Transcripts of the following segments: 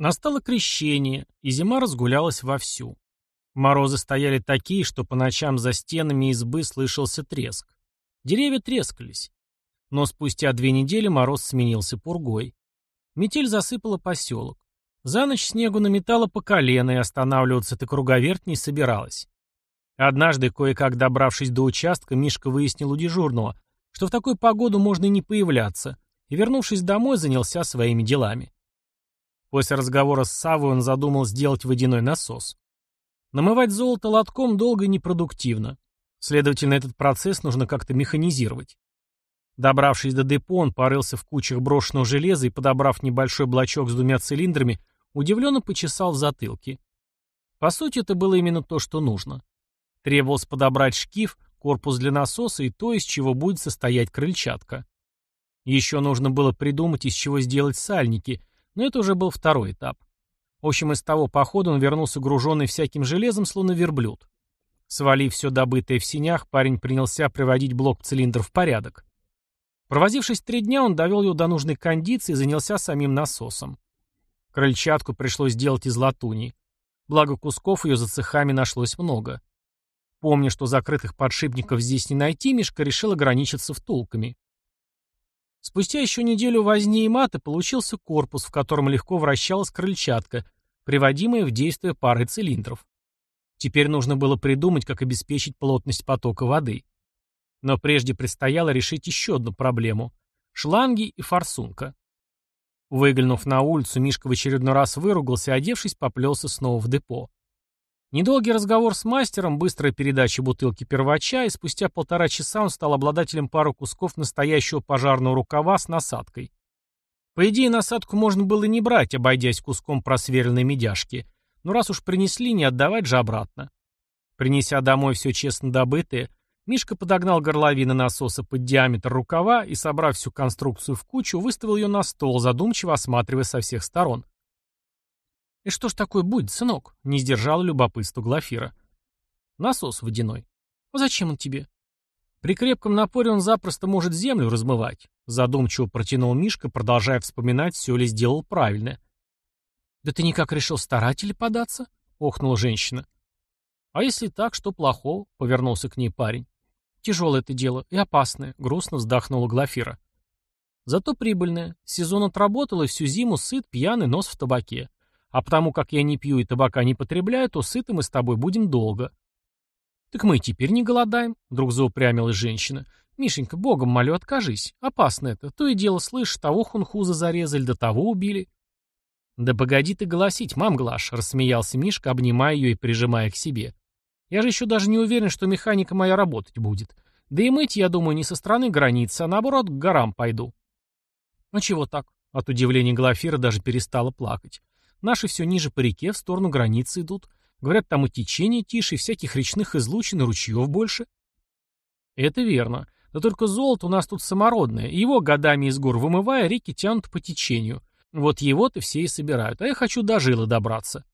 Настало крещение, и зима разгулялась вовсю. Морозы стояли такие, что по ночам за стенами избы слышался треск. Деревья трескались. Но спустя две недели мороз сменился пургой. Метель засыпала поселок. За ночь снегу наметало по колено, и останавливаться ты круговерть не собиралась. Однажды, кое-как добравшись до участка, Мишка выяснил у дежурного, что в такую погоду можно и не появляться, и, вернувшись домой, занялся своими делами. После разговора с Савой он задумал сделать водяной насос. Намывать золото лотком долго и непродуктивно. Следовательно, этот процесс нужно как-то механизировать. Добравшись до депо, он порылся в кучах брошенного железа и, подобрав небольшой блочок с двумя цилиндрами, удивленно почесал в затылке. По сути, это было именно то, что нужно. Требовалось подобрать шкив, корпус для насоса и то, из чего будет состоять крыльчатка. Еще нужно было придумать, из чего сделать сальники, но это уже был второй этап. В общем, из того похода он вернулся груженный всяким железом, словно верблюд. Свалив все добытое в синях, парень принялся приводить блок цилиндров в порядок. Провозившись три дня, он довел ее до нужной кондиции и занялся самим насосом. Крыльчатку пришлось сделать из латуни. Благо кусков ее за цехами нашлось много. Помня, что закрытых подшипников здесь не найти, Мишка решил ограничиться втулками. Спустя еще неделю возни и маты получился корпус, в котором легко вращалась крыльчатка, приводимая в действие парой цилиндров. Теперь нужно было придумать, как обеспечить плотность потока воды. Но прежде предстояло решить еще одну проблему – шланги и форсунка. Выглянув на улицу, Мишка в очередной раз выругался, одевшись, поплелся снова в депо. Недолгий разговор с мастером, быстрая передача бутылки первача, и спустя полтора часа он стал обладателем пары кусков настоящего пожарного рукава с насадкой. По идее, насадку можно было не брать, обойдясь куском просверленной медяшки, но раз уж принесли, не отдавать же обратно. Принеся домой все честно добытое, Мишка подогнал горловины насоса под диаметр рукава и, собрав всю конструкцию в кучу, выставил ее на стол, задумчиво осматривая со всех сторон. «И что ж такое будет, сынок?» — не сдержал любопытство Глафира. «Насос водяной. А зачем он тебе?» «При крепком напоре он запросто может землю размывать», — задумчиво протянул Мишка, продолжая вспоминать, все ли сделал правильно. «Да ты никак решил старатель податься?» — охнула женщина. «А если так, что плохого?» — повернулся к ней парень. «Тяжелое это дело и опасное», — грустно вздохнула Глафира. «Зато прибыльное. Сезон отработал и всю зиму сыт, пьяный, нос в табаке. А потому как я не пью и табака не потребляю, то сыты мы с тобой будем долго. Так мы и теперь не голодаем, вдруг заупрямилась женщина. Мишенька, богом молю, откажись. Опасно это. То и дело, слышь, того хунхуза зарезали, до того убили. Да погоди ты голосить, мам Глаш, рассмеялся Мишка, обнимая ее и прижимая к себе. Я же еще даже не уверен, что механика моя работать будет. Да и мыть, я думаю, не со стороны границы, а наоборот к горам пойду. А чего так? От удивления Глафира даже перестала плакать. Наши все ниже по реке, в сторону границы идут. Говорят, там и течение тише, и всяких речных излучин и ручьев больше. Это верно. Да только золото у нас тут самородное, его годами из гор вымывая, реки тянут по течению. Вот его-то все и собирают, а я хочу до жилы добраться.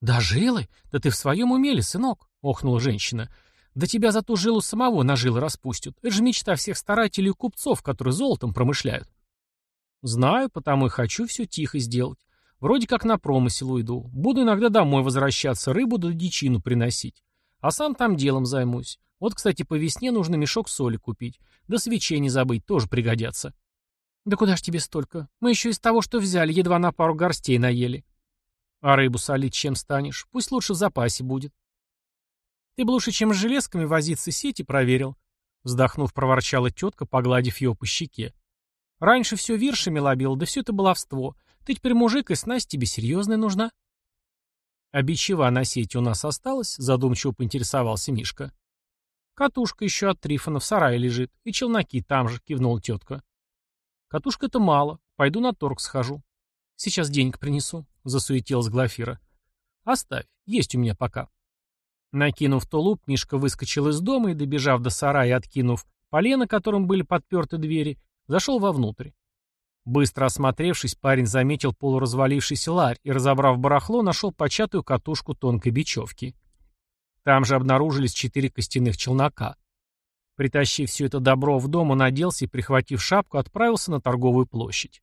«До жилы? Да ты в своем уме сынок?» — охнула женщина. «Да тебя за ту жилу самого на жилы распустят. Это же мечта всех старателей и купцов, которые золотом промышляют». «Знаю, потому и хочу все тихо сделать. Вроде как на промысел уйду. Буду иногда домой возвращаться, рыбу да дичину приносить. А сам там делом займусь. Вот, кстати, по весне нужно мешок соли купить. Да свечей не забыть, тоже пригодятся. Да куда ж тебе столько? Мы еще из того, что взяли, едва на пару горстей наели. А рыбу солить чем станешь? Пусть лучше в запасе будет. Ты бы лучше, чем с железками возиться, сети проверил. Вздохнув, проворчала тетка, погладив его по щеке. Раньше все виршами лобил, да все это баловство. Ты теперь мужик, и снасть тебе серьезная нужна. А бичева на сети у нас осталось? Задумчиво поинтересовался Мишка. Катушка еще от Трифона в сарае лежит, и челноки там же, кивнула тетка. Катушка-то мало, пойду на торг схожу. Сейчас денег принесу, засуетилась Глафира. Оставь, есть у меня пока. Накинув тулуп, Мишка выскочил из дома и, добежав до сарая, откинув полено, которым были подперты двери, зашел вовнутрь. Быстро осмотревшись, парень заметил полуразвалившийся ларь и, разобрав барахло, нашел початую катушку тонкой бечевки. Там же обнаружились четыре костяных челнока. Притащив все это добро в дом, он оделся и, прихватив шапку, отправился на торговую площадь.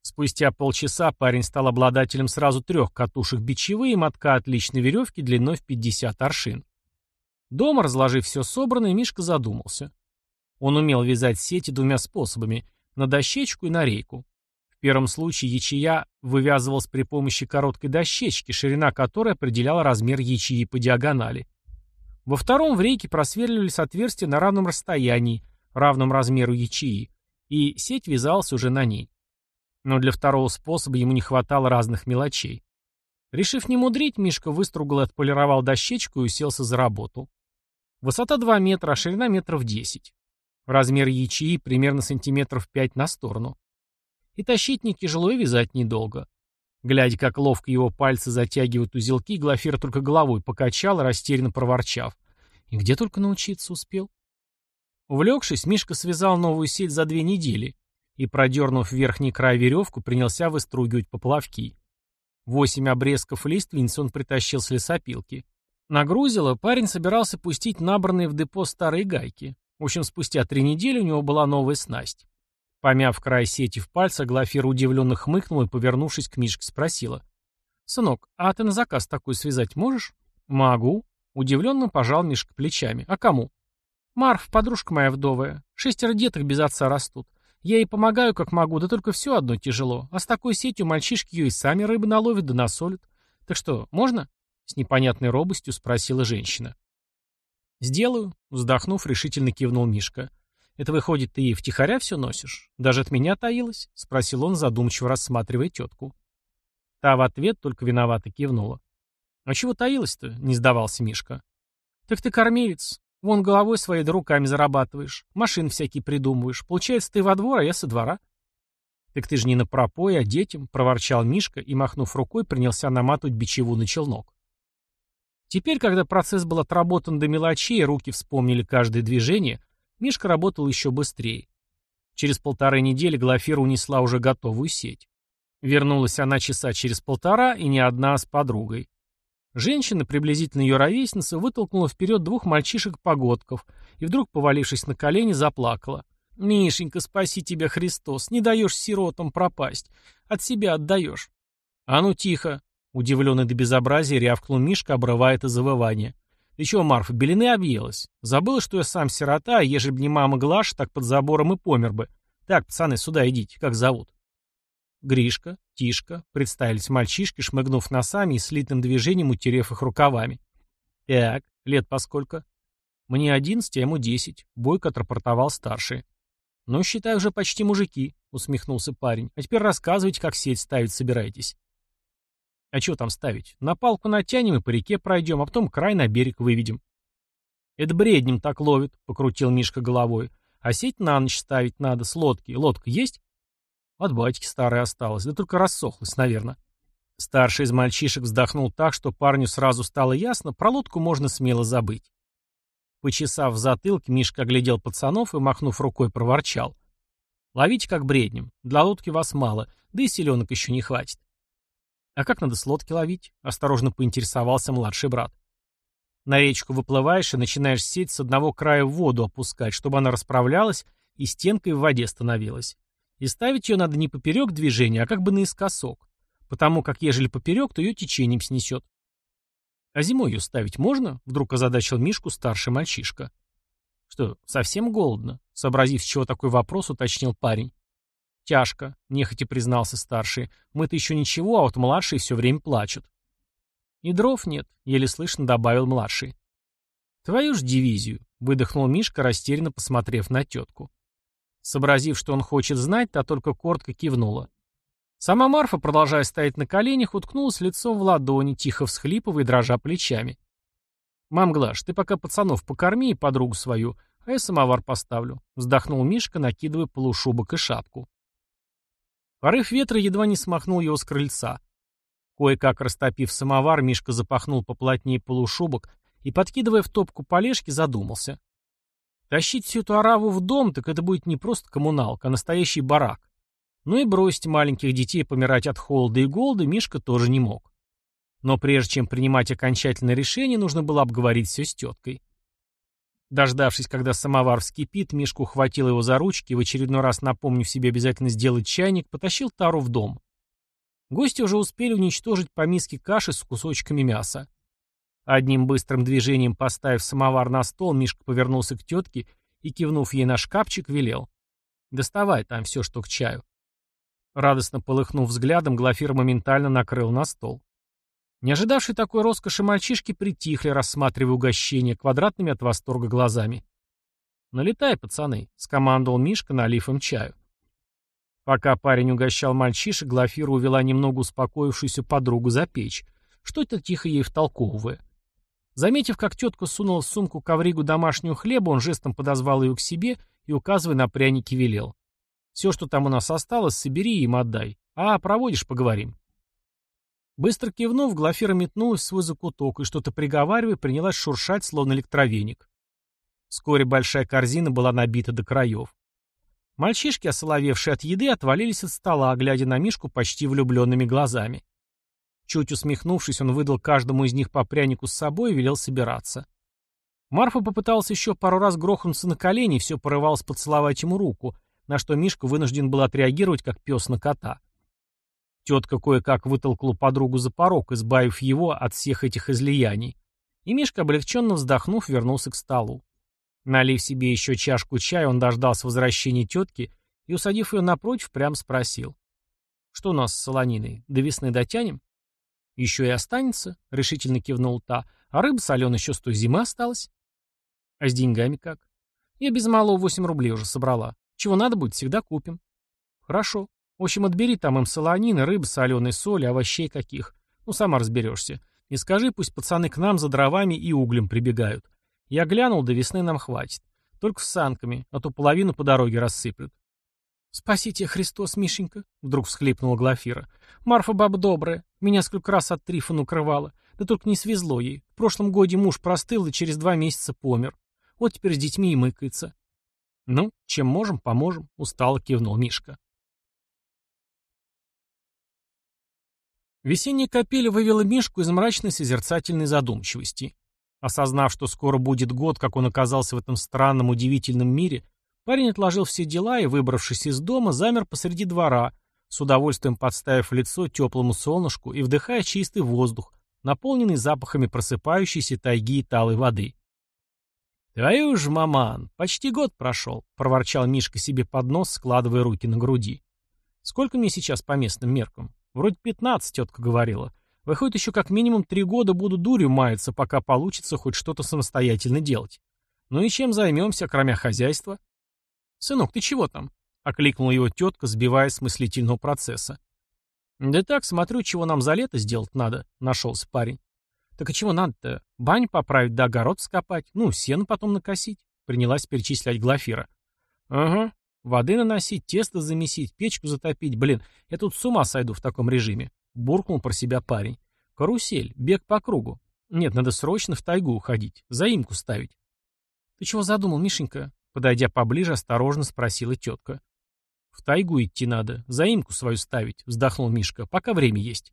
Спустя полчаса парень стал обладателем сразу трех катушек бичевые и мотка отличной веревки длиной в 50 аршин. Дома, разложив все собранное, Мишка задумался. Он умел вязать сети двумя способами – на дощечку и на рейку. В первом случае ячея вывязывалась при помощи короткой дощечки, ширина которой определяла размер ячеи по диагонали. Во втором в рейке просверливались отверстия на равном расстоянии, равном размеру ячеи, и сеть вязалась уже на ней. Но для второго способа ему не хватало разных мелочей. Решив не мудрить, Мишка выстругал и отполировал дощечку и уселся за работу. Высота 2 метра, а ширина метров 10. Размер ячеи примерно сантиметров 5 на сторону. И тащить не тяжело, и вязать недолго. Глядя, как ловко его пальцы затягивают узелки, Глафира только головой покачал, растерянно проворчав. И где только научиться успел? Увлекшись, Мишка связал новую сеть за две недели и, продернув верхний край веревку, принялся выстругивать поплавки. Восемь обрезков лиственниц он притащил с лесопилки. Нагрузило, парень собирался пустить набранные в депо старые гайки. В общем, спустя три недели у него была новая снасть. Помяв край сети в пальцах, Глафира удивленно хмыкнула и, повернувшись к Мишке, спросила. «Сынок, а ты на заказ такой связать можешь?» «Могу». Удивленно пожал Мишка плечами. «А кому?» «Марф, подружка моя вдовая. Шестеро деток без отца растут. Я ей помогаю, как могу, да только все одно тяжело. А с такой сетью мальчишки ее и сами рыбы наловят да насолят. Так что, можно?» С непонятной робостью спросила женщина. «Сделаю», — вздохнув, решительно кивнул Мишка. «Это выходит, ты втихаря все носишь? Даже от меня таилась?» — спросил он, задумчиво рассматривая тетку. Та в ответ только виновато кивнула. «А чего таилась-то?» — не сдавался Мишка. «Так ты кормилец. Вон головой своей да руками зарабатываешь. Машин всякие придумываешь. Получается, ты во двор, а я со двора». «Так ты же не на пропой, а детям», — проворчал Мишка и, махнув рукой, принялся наматывать бичеву на челнок. Теперь, когда процесс был отработан до мелочей, руки вспомнили каждое движение, Мишка работал еще быстрее. Через полторы недели Глафира унесла уже готовую сеть. Вернулась она часа через полтора, и не одна, а с подругой. Женщина, приблизительно ее ровесница, вытолкнула вперед двух мальчишек-погодков и вдруг, повалившись на колени, заплакала. «Мишенька, спаси тебя, Христос! Не даешь сиротам пропасть! От себя отдаешь!» «А ну тихо!» Удивленный до безобразия рявкнул Мишка, обрывая это завывание. «Ты чего, Марфа, белины объелась? Забыла, что я сам сирота, а ежели бы не мама Глаша, так под забором и помер бы. Так, пацаны, сюда идите, как зовут?» Гришка, Тишка, представились мальчишки, шмыгнув носами и слитным движением утерев их рукавами. «Так, лет поскольку?» «Мне одиннадцать, а ему десять», — бойко отрапортовал старший. «Ну, считай, уже почти мужики», — усмехнулся парень. «А теперь рассказывайте, как сеть ставить собираетесь». А чего там ставить? На палку натянем и по реке пройдем, а потом край на берег выведем. Это бреднем так ловит, покрутил Мишка головой. А сеть на ночь ставить надо с лодки. Лодка есть? От батьки старая осталась, да только рассохлась, наверное. Старший из мальчишек вздохнул так, что парню сразу стало ясно, про лодку можно смело забыть. Почесав в затылке, Мишка оглядел пацанов и, махнув рукой, проворчал. «Ловите как бреднем. Для лодки вас мало, да и селенок еще не хватит. «А как надо с лодки ловить?» — осторожно поинтересовался младший брат. «На речку выплываешь и начинаешь сеть с одного края в воду опускать, чтобы она расправлялась и стенкой в воде становилась. И ставить ее надо не поперек движения, а как бы наискосок, потому как ежели поперек, то ее течением снесет. «А зимой ее ставить можно?» — вдруг озадачил Мишку старший мальчишка. «Что, совсем голодно?» — сообразив, с чего такой вопрос, уточнил парень. «Тяжко», — нехотя признался старший. «Мы-то еще ничего, а вот младшие все время плачут». «И дров нет», — еле слышно добавил младший. «Твою ж дивизию», — выдохнул Мишка, растерянно посмотрев на тетку. Сообразив, что он хочет знать, та только коротко кивнула. Сама Марфа, продолжая стоять на коленях, уткнулась лицом в ладони, тихо всхлипывая и дрожа плечами. «Мам, Глаш, ты пока пацанов покорми и подругу свою, а я самовар поставлю», — вздохнул Мишка, накидывая полушубок и шапку. Порыв ветра едва не смахнул его с крыльца. Кое-как растопив самовар, Мишка запахнул поплотнее полушубок и, подкидывая в топку полежки, задумался. Тащить всю эту ораву в дом, так это будет не просто коммуналка, а настоящий барак. Ну и бросить маленьких детей помирать от холода и голода Мишка тоже не мог. Но прежде чем принимать окончательное решение, нужно было обговорить все с теткой. Дождавшись, когда самовар вскипит, Мишка ухватил его за ручки и, в очередной раз напомнив себе обязательно сделать чайник, потащил Тару в дом. Гости уже успели уничтожить по миске каши с кусочками мяса. Одним быстрым движением поставив самовар на стол, Мишка повернулся к тетке и, кивнув ей на шкафчик, велел. «Доставай там все, что к чаю». Радостно полыхнув взглядом, Глафир моментально накрыл на стол. Не ожидавшие такой роскоши мальчишки притихли, рассматривая угощение квадратными от восторга глазами. «Налетай, пацаны», — скомандовал Мишка, налив им чаю. Пока парень угощал мальчишек, Глафира увела немного успокоившуюся подругу за печь, что-то тихо ей втолковывая. Заметив, как тетка сунула в сумку ковригу домашнюю хлеба, он жестом подозвал ее к себе и, указывая на пряники, велел. «Все, что там у нас осталось, собери им отдай. А, проводишь, поговорим». Быстро кивнув, Глафира метнулась в свой закуток и, что-то приговаривая, принялась шуршать, словно электровеник. Вскоре большая корзина была набита до краев. Мальчишки, осоловевшие от еды, отвалились от стола, глядя на Мишку почти влюбленными глазами. Чуть усмехнувшись, он выдал каждому из них по прянику с собой и велел собираться. Марфа попыталась еще пару раз грохнуться на колени и все порывалась поцеловать ему руку, на что Мишка вынужден был отреагировать, как пес на кота. Тетка кое-как вытолкнула подругу за порог, избавив его от всех этих излияний. И Мишка, облегченно вздохнув, вернулся к столу. Налив себе еще чашку чая, он дождался возвращения тетки и, усадив ее напротив, прям спросил. «Что у нас с солониной? До весны дотянем?» «Еще и останется», — решительно кивнул та. «А рыба соленая еще с той зимы осталась». «А с деньгами как?» «Я без малого восемь рублей уже собрала. Чего надо будет, всегда купим». «Хорошо. В общем, отбери там им солонины, рыбы, соленой соли, овощей каких. Ну, сама разберешься. И скажи, пусть пацаны к нам за дровами и углем прибегают. Я глянул, до весны нам хватит. Только с санками, а то половину по дороге рассыплют. «Спасите, Христос, Мишенька!» — вдруг всхлипнула Глафира. «Марфа баба добрая. Меня сколько раз от Трифона укрывала. Да только не свезло ей. В прошлом годе муж простыл и через два месяца помер. Вот теперь с детьми и мыкается». «Ну, чем можем, поможем», — устало кивнул Мишка. Весенняя капель вывела Мишку из мрачной созерцательной задумчивости. Осознав, что скоро будет год, как он оказался в этом странном, удивительном мире, парень отложил все дела и, выбравшись из дома, замер посреди двора, с удовольствием подставив лицо теплому солнышку и вдыхая чистый воздух, наполненный запахами просыпающейся тайги и талой воды. «Твою ж, маман, почти год прошел», — проворчал Мишка себе под нос, складывая руки на груди. «Сколько мне сейчас по местным меркам? Вроде пятнадцать, тетка говорила. Выходит, еще как минимум три года буду дурью маяться, пока получится хоть что-то самостоятельно делать. Ну и чем займемся, кроме хозяйства? «Сынок, ты чего там?» — окликнула его тетка, сбивая с мыслительного процесса. «Да так, смотрю, чего нам за лето сделать надо», — нашелся парень. «Так и чего надо-то? Бань поправить да огород скопать, ну, сено потом накосить», — принялась перечислять Глафира. «Ага, воды наносить, тесто замесить, печку затопить, блин, я тут с ума сойду в таком режиме. Буркнул про себя парень. Карусель, бег по кругу. Нет, надо срочно в тайгу уходить, заимку ставить. Ты чего задумал, Мишенька? Подойдя поближе, осторожно спросила тетка. В тайгу идти надо, заимку свою ставить, вздохнул Мишка, пока время есть.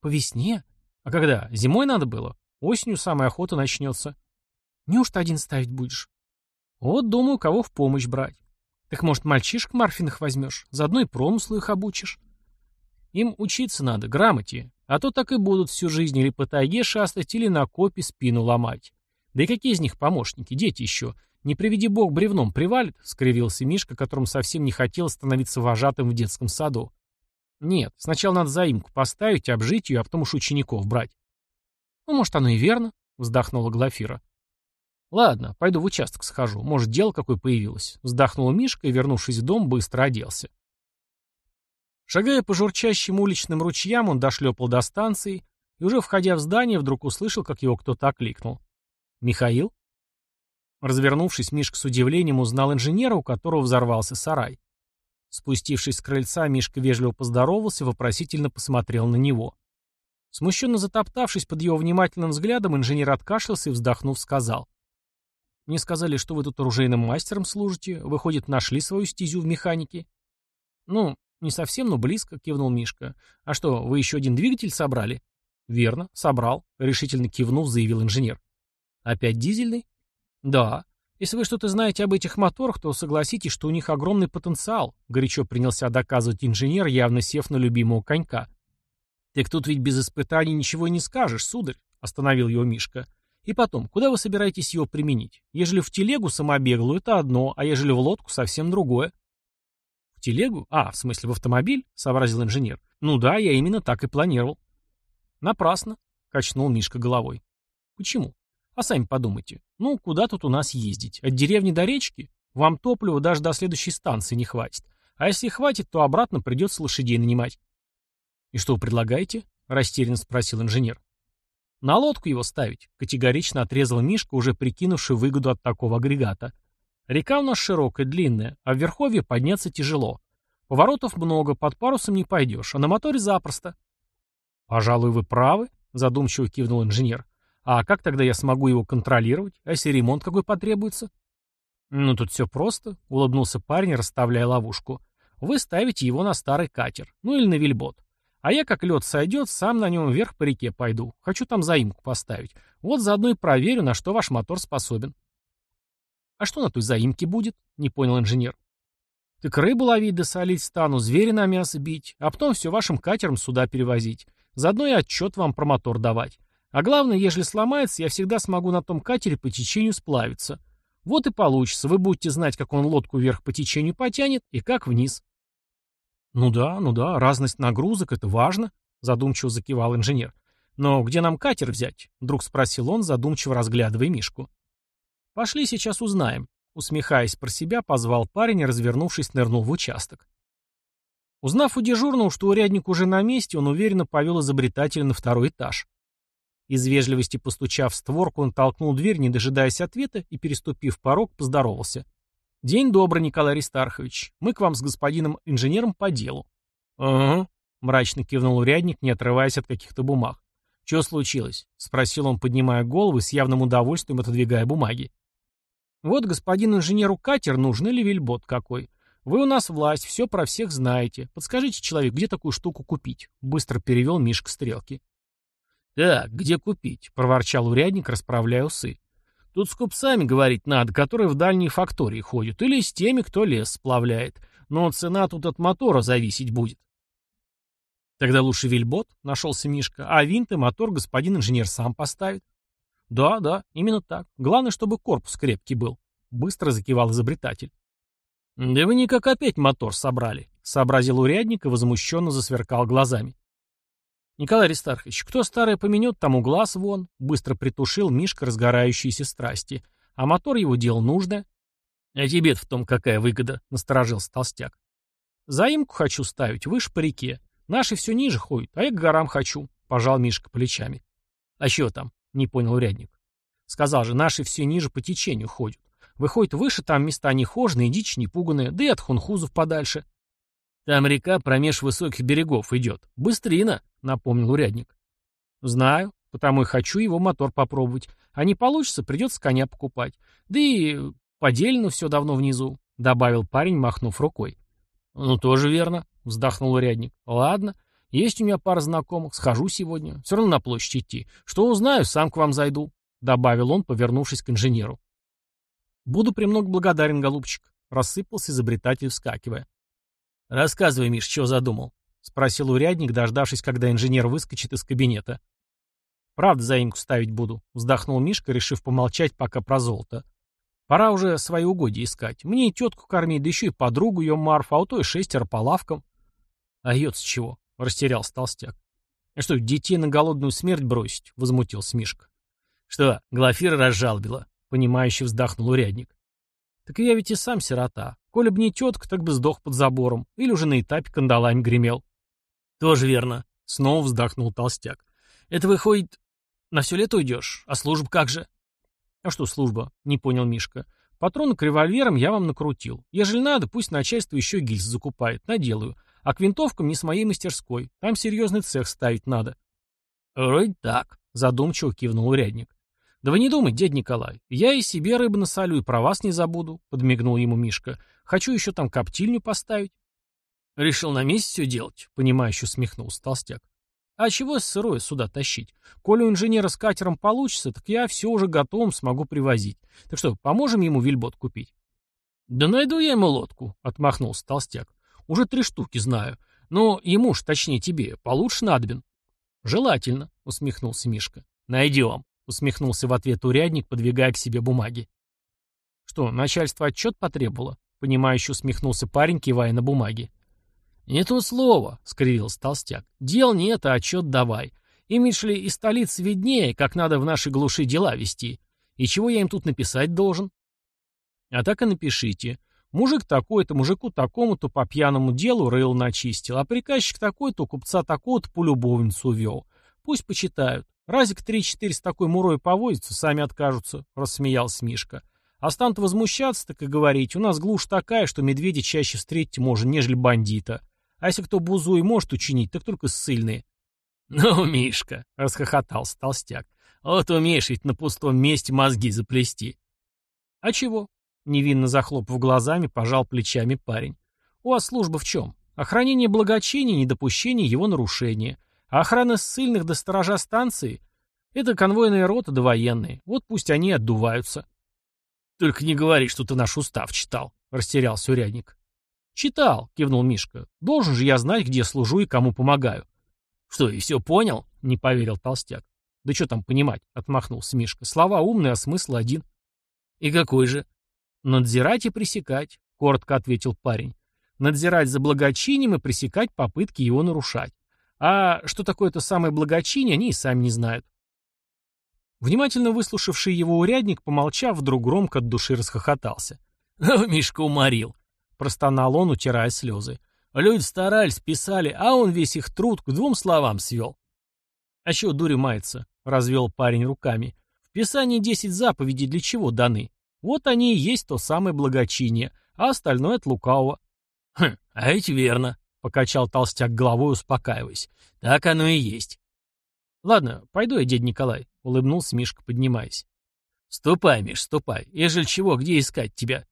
По весне? А когда? Зимой надо было? Осенью самая охота начнется. Неужто один ставить будешь? Вот думаю, кого в помощь брать. Так может, мальчишек Марфиных возьмешь? Заодно и промыслу их обучишь. Им учиться надо, грамоте, а то так и будут всю жизнь или по тайге шастать, или на копе спину ломать. Да и какие из них помощники, дети еще? Не приведи бог бревном привалит, скривился Мишка, которому совсем не хотел становиться вожатым в детском саду. Нет, сначала надо заимку поставить, обжить ее, а потом уж учеников брать. Ну, может, оно и верно, вздохнула Глафира. Ладно, пойду в участок схожу, может, дело какое появилось. Вздохнул Мишка и, вернувшись в дом, быстро оделся. Шагая по журчащим уличным ручьям, он дошлепал до станции и, уже входя в здание, вдруг услышал, как его кто-то окликнул. «Михаил?» Развернувшись, Мишка с удивлением узнал инженера, у которого взорвался сарай. Спустившись с крыльца, Мишка вежливо поздоровался, вопросительно посмотрел на него. Смущенно затоптавшись под его внимательным взглядом, инженер откашлялся и, вздохнув, сказал. «Мне сказали, что вы тут оружейным мастером служите. Выходит, нашли свою стезю в механике?» «Ну, «Не совсем, но близко», — кивнул Мишка. «А что, вы еще один двигатель собрали?» «Верно, собрал», — решительно кивнув, заявил инженер. «Опять дизельный?» «Да. Если вы что-то знаете об этих моторах, то согласитесь, что у них огромный потенциал, горячо принялся доказывать инженер, явно сев на любимого конька. Так тут ведь без испытаний ничего не скажешь, сударь, остановил его Мишка. И потом, куда вы собираетесь его применить? Ежели в телегу самобеглую, это одно, а ежели в лодку, совсем другое. В телегу? А, в смысле в автомобиль? Сообразил инженер. Ну да, я именно так и планировал. Напрасно, качнул Мишка головой. Почему? А сами подумайте. Ну, куда тут у нас ездить? От деревни до речки? Вам топлива даже до следующей станции не хватит. А если хватит, то обратно придется лошадей нанимать. И что вы предлагаете? Растерянно спросил инженер. На лодку его ставить, категорично отрезал Мишка, уже прикинувший выгоду от такого агрегата. Река у нас широкая, длинная, а в Верховье подняться тяжело. Поворотов много, под парусом не пойдешь, а на моторе запросто. Пожалуй, вы правы, задумчиво кивнул инженер. А как тогда я смогу его контролировать? А если ремонт какой потребуется? Ну, тут все просто, улыбнулся парень, расставляя ловушку. Вы ставите его на старый катер, ну или на вельбот. А я, как лед сойдет, сам на нем вверх по реке пойду. Хочу там заимку поставить. Вот заодно и проверю, на что ваш мотор способен. А что на той заимке будет? Не понял инженер. Так рыбу ловить да солить стану, зверя на мясо бить, а потом все вашим катером сюда перевозить. Заодно и отчет вам про мотор давать. А главное, ежели сломается, я всегда смогу на том катере по течению сплавиться. Вот и получится, вы будете знать, как он лодку вверх по течению потянет и как вниз. Ну да, ну да, разность нагрузок — это важно, задумчиво закивал инженер. Но где нам катер взять? Вдруг спросил он, задумчиво разглядывая Мишку. Пошли сейчас узнаем. Усмехаясь про себя, позвал парень и, развернувшись, нырнул в участок. Узнав у дежурного, что урядник уже на месте, он уверенно повел изобретателя на второй этаж. Из вежливости постучав в створку, он толкнул дверь, не дожидаясь ответа, и, переступив порог, поздоровался. «День добрый, Николай Аристархович. Мы к вам с господином инженером по делу». «Угу», — мрачно кивнул урядник, не отрываясь от каких-то бумаг. «Что случилось?» — спросил он, поднимая голову и с явным удовольствием отодвигая бумаги. «Вот господин инженеру катер нужен или вельбот какой. Вы у нас власть, все про всех знаете. Подскажите, человек, где такую штуку купить?» Быстро перевел Мишка стрелки. «Так, где купить?» — проворчал урядник, расправляя усы. «Тут с купцами говорить надо, которые в дальние фактории ходят, или с теми, кто лес сплавляет. Но цена тут от мотора зависеть будет». «Тогда лучше вельбот», — нашелся Мишка, «а винт и мотор господин инженер сам поставит». «Да, да, именно так. Главное, чтобы корпус крепкий был», — быстро закивал изобретатель. «Да вы никак опять мотор собрали», — сообразил урядник и возмущенно засверкал глазами. «Николай Аристархович, кто старое поменет, тому глаз вон», — быстро притушил Мишка разгорающиеся страсти. «А мотор его делал нужно». «А тебе в том какая выгода?» — насторожился толстяк. «Заимку хочу ставить, выше по реке. Наши все ниже ходят, а я к горам хочу», — пожал Мишка плечами. «А что там?» — не понял урядник. «Сказал же, наши все ниже по течению ходят. Выходит, выше там места нехоженные, дичь непуганные, да и от хунхузов подальше». «Там река промеж высоких берегов идет. Быстрина», — напомнил урядник. «Знаю, потому и хочу его мотор попробовать. А не получится, придется коня покупать. Да и поделено все давно внизу», — добавил парень, махнув рукой. «Ну, тоже верно», — вздохнул урядник. «Ладно, есть у меня пара знакомых, схожу сегодня. Все равно на площадь идти. Что узнаю, сам к вам зайду», — добавил он, повернувшись к инженеру. «Буду премного благодарен, голубчик», — рассыпался изобретатель, вскакивая. «Рассказывай, Миш, что задумал?» — спросил урядник, дождавшись, когда инженер выскочит из кабинета. «Правда заимку ставить буду», — вздохнул Мишка, решив помолчать пока про золото. «Пора уже свои угодья искать. Мне и тетку кормить, да еще и подругу ее Марфа, а у той шестеро по лавкам». «А с чего?» — растерялся толстяк. «А что, детей на голодную смерть бросить?» — возмутился Мишка. «Что, Глафира разжалбила?» — понимающе вздохнул урядник. «Так я ведь и сам сирота. Коля б не тетка, так бы сдох под забором. Или уже на этапе кандалами гремел. Тоже верно. Снова вздохнул толстяк. Это выходит, на все лето уйдешь? А служба как же? А что служба? Не понял Мишка. Патроны к револьверам я вам накрутил. Ежели надо, пусть начальство еще гильз закупает. Наделаю. А к винтовкам не с моей мастерской. Там серьезный цех ставить надо. Вроде так, задумчиво кивнул урядник. «Да вы не думайте, дядь Николай, я и себе рыбы насолю, и про вас не забуду», — подмигнул ему Мишка. «Хочу еще там коптильню поставить». «Решил на месте все делать», — понимающе усмехнулся толстяк. А чего сырое сюда тащить? Коли у инженера с катером получится, так я все уже готовым смогу привозить. Так что, поможем ему вельбот купить? Да найду я ему лодку, отмахнулся толстяк. Уже три штуки знаю. Но ему ж, точнее тебе, получше надобен. Желательно, усмехнулся Мишка. Найдем, усмехнулся в ответ урядник, подвигая к себе бумаги. Что, начальство отчет потребовало? Понимающе усмехнулся парень, кивая на бумаги. «Не то слово», — скривился толстяк. «Дел нет, а отчет давай. Имидж ли из столицы виднее, как надо в нашей глуши дела вести. И чего я им тут написать должен?» «А так и напишите. Мужик такой-то, мужику такому-то по пьяному делу рыл начистил, а приказчик такой-то купца такого-то полюбовницу увел. Пусть почитают. Разик три-четыре с такой мурой повозятся, сами откажутся», — рассмеялся Мишка. «А станут возмущаться, так и говорить. У нас глушь такая, что медведя чаще встретить можно, нежели бандита». А если кто бузу и может учинить, так только ссыльные. «Ну, Мишка», — расхохотался толстяк, — «вот умеешь ведь на пустом месте мозги заплести». «А чего?» — невинно захлопав глазами, пожал плечами парень. «У вас служба в чем? Охранение благочиния, недопущение его нарушения. А охрана ссыльных до сторожа станции — это конвойная рота да военные. Вот пусть они отдуваются». «Только не говори, что ты наш устав читал», — растерялся урядник. «Читал», — кивнул Мишка. «Должен же я знать, где служу и кому помогаю». «Что, и все понял?» — не поверил толстяк. «Да что там понимать?» — отмахнулся Мишка. «Слова умные, а смысл один». «И какой же?» «Надзирать и пресекать», — коротко ответил парень. «Надзирать за благочинием и пресекать попытки его нарушать. А что такое это самое благочиние, они и сами не знают». Внимательно выслушавший его урядник, помолчав, вдруг громко от души расхохотался. «Мишка уморил. Простонал он, утирая слезы. Люди старались, писали, а он весь их труд к двум словам свел. А чего дури мается? Развел парень руками. В Писании десять заповедей для чего даны? Вот они и есть то самое благочиние, а остальное от лукавого. Хм, а ведь верно, покачал толстяк головой, успокаиваясь. Так оно и есть. Ладно, пойду я, дядь Николай, улыбнулся Мишка, поднимаясь. Ступай, Миш, ступай. Ежели чего, где искать тебя?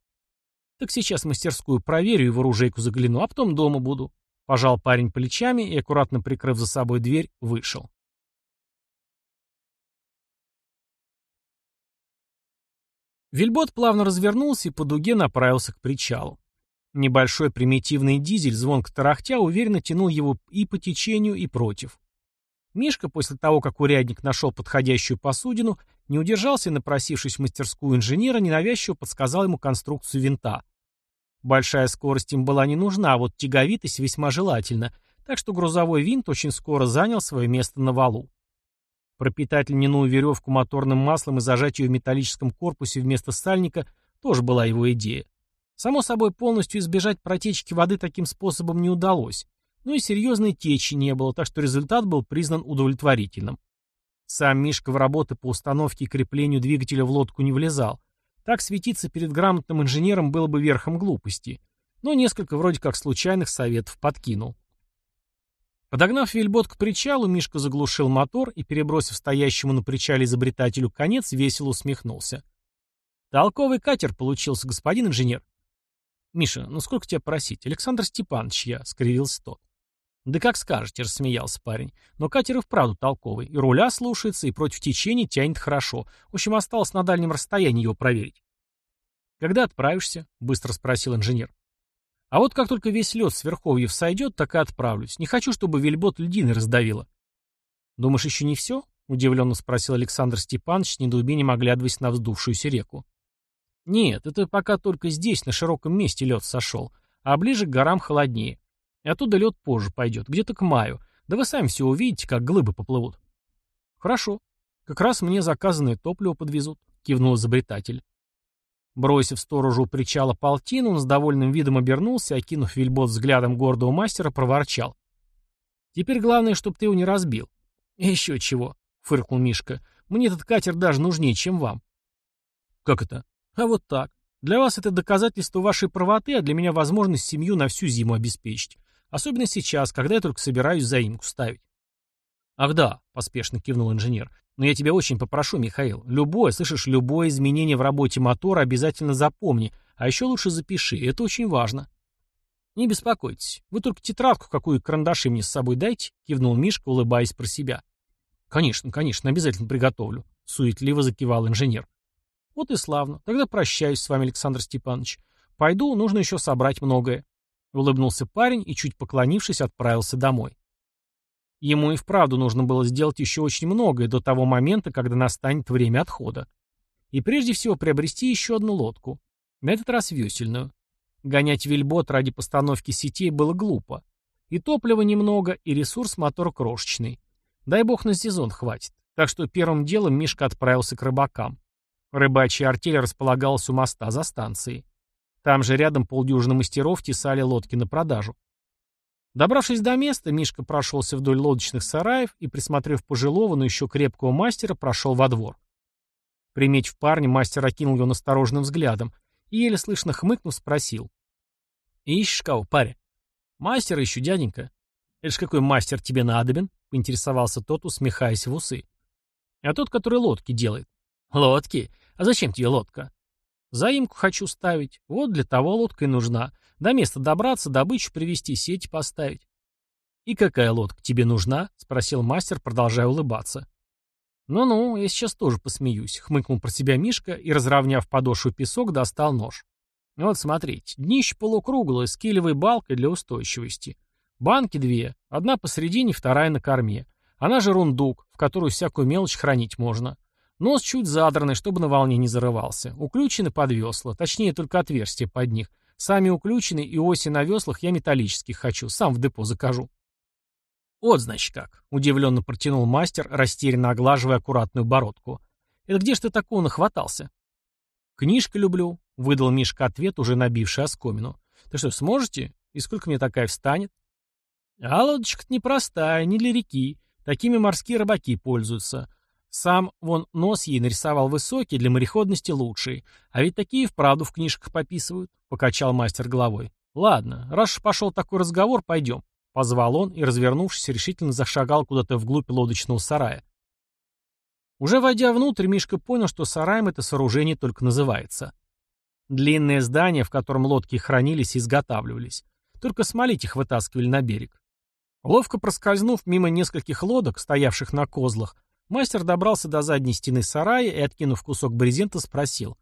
Так сейчас мастерскую проверю и в оружейку загляну, а потом дома буду. Пожал парень плечами и, аккуратно прикрыв за собой дверь, вышел. Вильбот плавно развернулся и по дуге направился к причалу. Небольшой примитивный дизель, звонко тарахтя, уверенно тянул его и по течению, и против. Мишка, после того, как урядник нашел подходящую посудину, не удержался и, напросившись в мастерскую инженера, ненавязчиво подсказал ему конструкцию винта. Большая скорость им была не нужна, а вот тяговитость весьма желательна, так что грузовой винт очень скоро занял свое место на валу. Пропитать льняную веревку моторным маслом и зажать ее в металлическом корпусе вместо сальника тоже была его идея. Само собой, полностью избежать протечки воды таким способом не удалось, но и серьезной течи не было, так что результат был признан удовлетворительным. Сам Мишка в работы по установке и креплению двигателя в лодку не влезал, так светиться перед грамотным инженером было бы верхом глупости, но несколько вроде как случайных советов подкинул. Подогнав вельбот к причалу, Мишка заглушил мотор и, перебросив стоящему на причале изобретателю конец, весело усмехнулся. «Толковый катер получился, господин инженер». «Миша, ну сколько тебя просить? Александр Степанович я», — скривился тот. «Да как скажете», — рассмеялся парень. «Но катер и вправду толковый. И руля слушается, и против течения тянет хорошо. В общем, осталось на дальнем расстоянии его проверить». «Когда отправишься?» — быстро спросил инженер. «А вот как только весь лед с Верховьев сойдет, так и отправлюсь. Не хочу, чтобы вельбот льдины раздавило». «Думаешь, еще не все?» — удивленно спросил Александр Степанович, с недоумением оглядываясь на вздувшуюся реку. «Нет, это пока только здесь, на широком месте лед сошел, а ближе к горам холоднее. Оттуда лед позже пойдет, где-то к маю. Да вы сами все увидите, как глыбы поплывут. Хорошо. Как раз мне заказанное топливо подвезут, кивнул изобретатель. Бросив сторожу у причала полтину, он с довольным видом обернулся, окинув вельбот взглядом гордого мастера, проворчал. «Теперь главное, чтобы ты его не разбил». «Еще чего», — фыркнул Мишка. «Мне этот катер даже нужнее, чем вам». «Как это?» «А вот так. Для вас это доказательство вашей правоты, а для меня возможность семью на всю зиму обеспечить. Особенно сейчас, когда я только собираюсь заимку ставить. «Ах да», — поспешно кивнул инженер. «Но я тебя очень попрошу, Михаил, любое, слышишь, любое изменение в работе мотора обязательно запомни, а еще лучше запиши, это очень важно». «Не беспокойтесь. Вы только тетрадку какую карандаши мне с собой дайте», — кивнул Мишка, улыбаясь про себя. «Конечно, конечно, обязательно приготовлю», — суетливо закивал инженер. «Вот и славно. Тогда прощаюсь с вами, Александр Степанович. Пойду, нужно еще собрать многое». Улыбнулся парень и, чуть поклонившись, отправился домой. Ему и вправду нужно было сделать еще очень многое до того момента, когда настанет время отхода. И прежде всего приобрести еще одну лодку. На этот раз весельную. Гонять вельбот ради постановки сетей было глупо. И топлива немного, и ресурс мотор крошечный. Дай бог на сезон хватит. Так что первым делом Мишка отправился к рыбакам. Рыбачья артель располагалась у моста за станцией. Там же рядом полдюжины мастеров тесали лодки на продажу. Добравшись до места, Мишка прошелся вдоль лодочных сараев и, присмотрев пожилого, но еще крепкого мастера, прошел во двор. Приметив парня, мастер окинул его настороженным взглядом и, еле слышно хмыкнув, спросил. «Ищешь кого, паря?» «Мастера ищу, дяденька». «Это ж какой мастер тебе надобен?» — поинтересовался тот, усмехаясь в усы. «А тот, который лодки делает». «Лодки? А зачем тебе лодка?» «Заимку хочу ставить. Вот для того лодка и нужна. До места добраться, добычу привезти, сеть поставить. «И какая лодка тебе нужна?» — спросил мастер, продолжая улыбаться. «Ну-ну, я сейчас тоже посмеюсь», — хмыкнул про себя Мишка и, разровняв подошву песок, достал нож. «Вот смотрите, днище полукруглое, с килевой балкой для устойчивости. Банки две, одна посередине, вторая на корме. Она же рундук, в которую всякую мелочь хранить можно. Нос чуть задранный, чтобы на волне не зарывался. Уключены под весла, точнее только отверстие под них. Сами уключены и оси на веслах я металлических хочу, сам в депо закажу. Вот, значит, как. Удивленно протянул мастер, растерянно оглаживая аккуратную бородку. Это где ж ты такого нахватался? Книжка люблю, выдал Мишка ответ, уже набивший оскомину. Ты что, сможете? И сколько мне такая встанет? А лодочка-то непростая, не для реки. Такими морские рыбаки пользуются. Сам вон нос ей нарисовал высокий, для мореходности лучший. А ведь такие вправду в книжках пописывают, — покачал мастер головой. Ладно, раз пошел такой разговор, пойдем. Позвал он и, развернувшись, решительно зашагал куда-то вглубь лодочного сарая. Уже войдя внутрь, Мишка понял, что сараем это сооружение только называется. Длинное здание, в котором лодки хранились и изготавливались. Только смолить их вытаскивали на берег. Ловко проскользнув мимо нескольких лодок, стоявших на козлах, Мастер добрался до задней стены сарая и, откинув кусок брезента, спросил.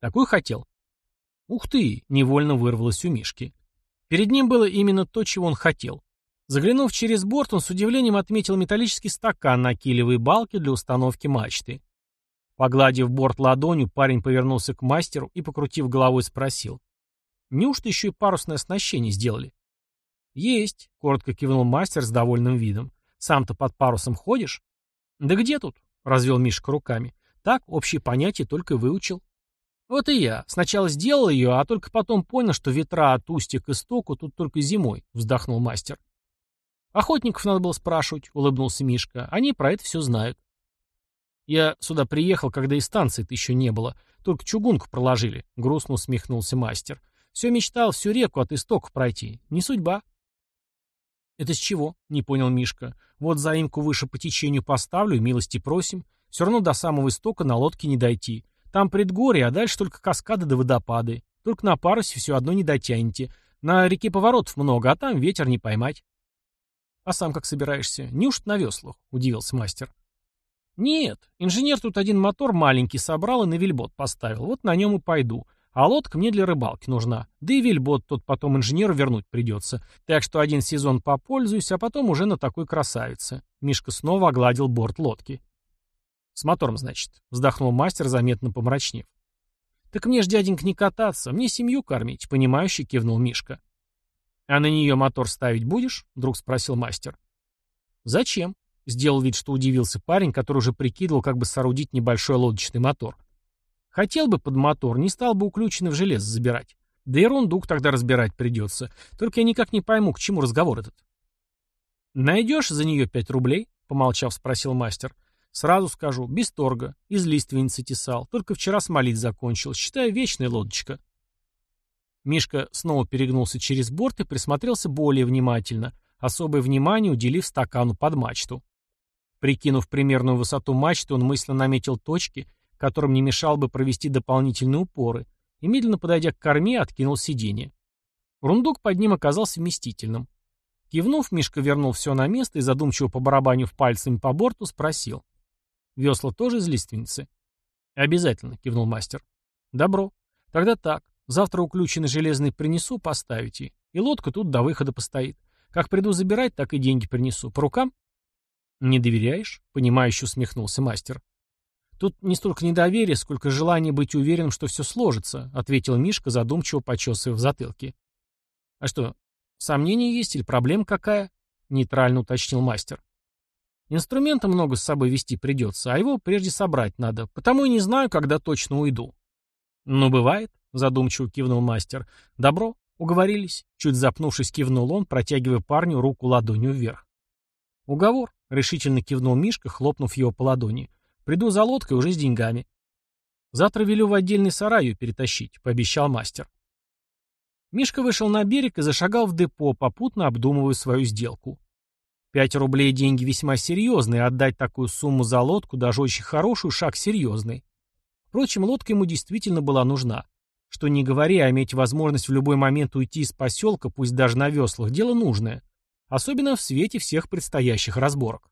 «Такую хотел?» «Ух ты!» — невольно вырвалось у Мишки. Перед ним было именно то, чего он хотел. Заглянув через борт, он с удивлением отметил металлический стакан на килевой балке для установки мачты. Погладив борт ладонью, парень повернулся к мастеру и, покрутив головой, спросил. «Неужто еще и парусное оснащение сделали?» «Есть», — коротко кивнул мастер с довольным видом. «Сам-то под парусом ходишь?» «Да где тут?» — развел Мишка руками. «Так, общие понятия только выучил». «Вот и я. Сначала сделал ее, а только потом понял, что ветра от устья к истоку тут только зимой», — вздохнул мастер. «Охотников надо было спрашивать», — улыбнулся Мишка. «Они про это все знают». «Я сюда приехал, когда и станции-то еще не было. Только чугунку проложили», — грустно усмехнулся мастер. «Все мечтал всю реку от истока пройти. Не судьба». «Это с чего?» — не понял Мишка. «Вот заимку выше по течению поставлю, милости просим. Все равно до самого истока на лодке не дойти. Там предгорье, а дальше только каскады да водопады. Только на парусе все одно не дотянете. На реке поворотов много, а там ветер не поймать». «А сам как собираешься? Неужто на веслах?» — удивился мастер. «Нет, инженер тут один мотор маленький собрал и на вельбот поставил. Вот на нем и пойду. А лодка мне для рыбалки нужна. Да и вельбот тот потом инженеру вернуть придется. Так что один сезон попользуюсь, а потом уже на такой красавице. Мишка снова огладил борт лодки. С мотором, значит. Вздохнул мастер, заметно помрачнев. Так мне ж, дяденька, не кататься, мне семью кормить, понимающе кивнул Мишка. А на нее мотор ставить будешь? Вдруг спросил мастер. Зачем? Сделал вид, что удивился парень, который уже прикидывал, как бы соорудить небольшой лодочный мотор. Хотел бы под мотор, не стал бы уключенный в железо забирать. Да и рундук тогда разбирать придется. Только я никак не пойму, к чему разговор этот. «Найдешь за нее пять рублей?» — помолчав, спросил мастер. «Сразу скажу, без торга, из лиственницы тесал. Только вчера смолить закончил. Считай, вечная лодочка». Мишка снова перегнулся через борт и присмотрелся более внимательно, особое внимание уделив стакану под мачту. Прикинув примерную высоту мачты, он мысленно наметил точки которым не мешал бы провести дополнительные упоры, и, медленно подойдя к корме, откинул сиденье. Рундук под ним оказался вместительным. Кивнув, Мишка вернул все на место и, задумчиво побарабанив пальцами по борту, спросил. «Весла тоже из лиственницы?» «Обязательно», — кивнул мастер. «Добро. Тогда так. Завтра уключенный железный принесу, поставите. И лодка тут до выхода постоит. Как приду забирать, так и деньги принесу. По рукам?» «Не доверяешь?» — понимающе усмехнулся мастер. «Тут не столько недоверие, сколько желание быть уверенным, что все сложится», — ответил Мишка, задумчиво почесывая в затылке. «А что, сомнения есть или проблема какая?» — нейтрально уточнил мастер. «Инструмента много с собой вести придется, а его прежде собрать надо, потому и не знаю, когда точно уйду». «Ну, бывает», — задумчиво кивнул мастер. «Добро, уговорились», — чуть запнувшись, кивнул он, протягивая парню руку ладонью вверх. «Уговор», — решительно кивнул Мишка, хлопнув его по ладони. «Приду за лодкой уже с деньгами». «Завтра велю в отдельный сарай ее перетащить», — пообещал мастер. Мишка вышел на берег и зашагал в депо, попутно обдумывая свою сделку. Пять рублей деньги весьма серьезные, отдать такую сумму за лодку, даже очень хорошую, шаг серьезный. Впрочем, лодка ему действительно была нужна. Что не говори, а иметь возможность в любой момент уйти из поселка, пусть даже на веслах, дело нужное. Особенно в свете всех предстоящих разборок.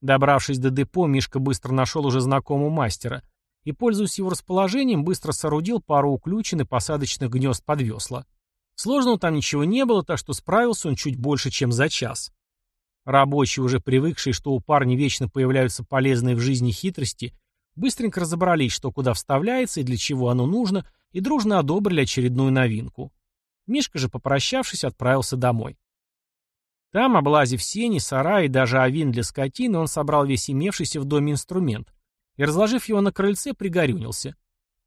Добравшись до депо, Мишка быстро нашел уже знакомого мастера и, пользуясь его расположением, быстро соорудил пару уключен и посадочных гнезд под весла. Сложного там ничего не было, так что справился он чуть больше, чем за час. Рабочие, уже привыкшие, что у парня вечно появляются полезные в жизни хитрости, быстренько разобрались, что куда вставляется и для чего оно нужно, и дружно одобрили очередную новинку. Мишка же, попрощавшись, отправился домой. Там, облазив сени, сарай и даже авин для скотины, он собрал весь имевшийся в доме инструмент и, разложив его на крыльце, пригорюнился.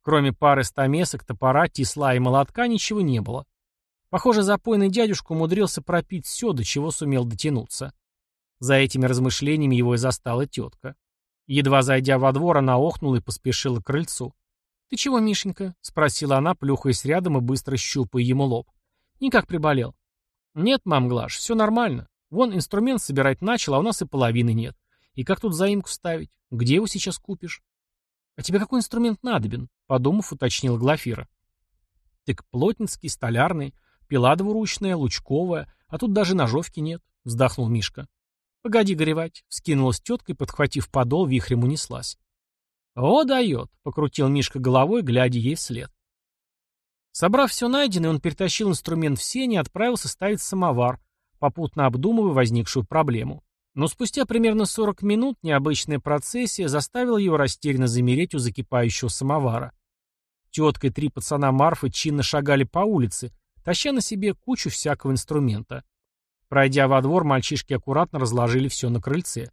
Кроме пары стамесок, топора, тесла и молотка ничего не было. Похоже, запойный дядюшка умудрился пропить все, до чего сумел дотянуться. За этими размышлениями его и застала тетка. Едва зайдя во двор, она охнула и поспешила к крыльцу. «Ты чего, Мишенька?» — спросила она, плюхаясь рядом и быстро щупая ему лоб. «Никак приболел». «Нет, мам Глаш, все нормально. Вон инструмент собирать начал, а у нас и половины нет. И как тут заимку ставить? Где его сейчас купишь?» «А тебе какой инструмент надобен?» — подумав, уточнил Глафира. «Так плотницкий, столярный, пила двуручная, лучковая, а тут даже ножовки нет», — вздохнул Мишка. «Погоди горевать», — вскинулась тетка и, подхватив подол, вихрем унеслась. «О, дает!» — покрутил Мишка головой, глядя ей вслед. Собрав все найденное, он перетащил инструмент в сене и отправился ставить самовар, попутно обдумывая возникшую проблему. Но спустя примерно 40 минут необычная процессия заставила его растерянно замереть у закипающего самовара. Тетка и три пацана Марфы чинно шагали по улице, таща на себе кучу всякого инструмента. Пройдя во двор, мальчишки аккуратно разложили все на крыльце.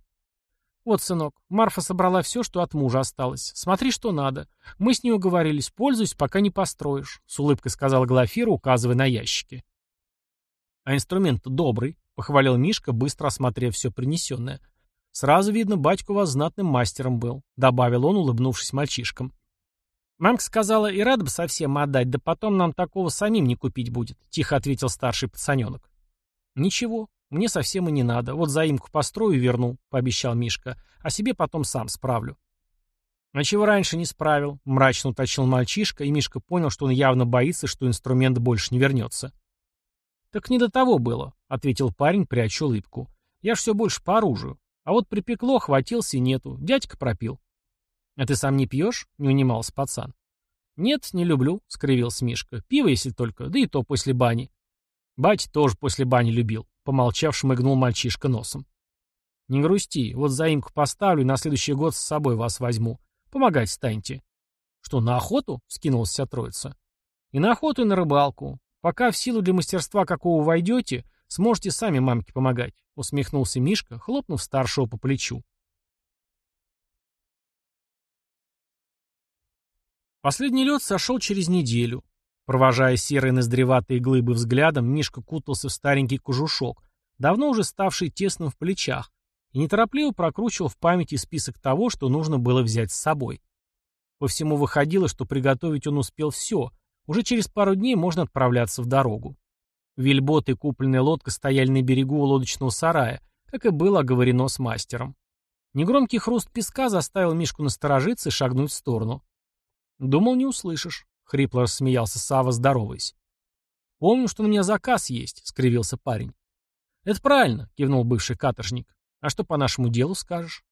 «Вот, сынок, Марфа собрала все, что от мужа осталось. Смотри, что надо. Мы с ней уговорились, пользуюсь, пока не построишь», — с улыбкой сказала Глафира, указывая на ящики. «А инструмент добрый», — похвалил Мишка, быстро осмотрев все принесенное. «Сразу видно, батька у вас знатным мастером был», — добавил он, улыбнувшись мальчишкам. «Мамка сказала, и рада бы совсем отдать, да потом нам такого самим не купить будет», — тихо ответил старший пацаненок. «Ничего, мне совсем и не надо. Вот заимку построю и верну», — пообещал Мишка. «А себе потом сам справлю». «А чего раньше не справил?» — мрачно уточнил мальчишка, и Мишка понял, что он явно боится, что инструмент больше не вернется. «Так не до того было», — ответил парень, пряча улыбку. «Я ж все больше по оружию. А вот припекло, хватился и нету. Дядька пропил». «А ты сам не пьешь?» — не унимался пацан. «Нет, не люблю», — скривился Мишка. «Пиво, если только, да и то после бани». Батя тоже после бани любил. Помолчав, шмыгнул мальчишка носом. Не грусти, вот заимку поставлю и на следующий год с собой вас возьму. Помогать станьте. Что, на охоту? Скинулась вся троица. И на охоту, и на рыбалку. Пока в силу для мастерства какого войдете, сможете сами мамке помогать. Усмехнулся Мишка, хлопнув старшего по плечу. Последний лед сошел через неделю. Провожая серые ноздреватые глыбы взглядом, Мишка кутался в старенький кожушок, давно уже ставший тесным в плечах, и неторопливо прокручивал в памяти список того, что нужно было взять с собой. По всему выходило, что приготовить он успел все, уже через пару дней можно отправляться в дорогу. Вильбот и купленная лодка стояли на берегу у лодочного сарая, как и было оговорено с мастером. Негромкий хруст песка заставил Мишку насторожиться и шагнуть в сторону. «Думал, не услышишь». — хрипло рассмеялся Сава, здороваясь. Помню, что на меня заказ есть, скривился парень. Это правильно, кивнул бывший каторжник. А что по нашему делу скажешь?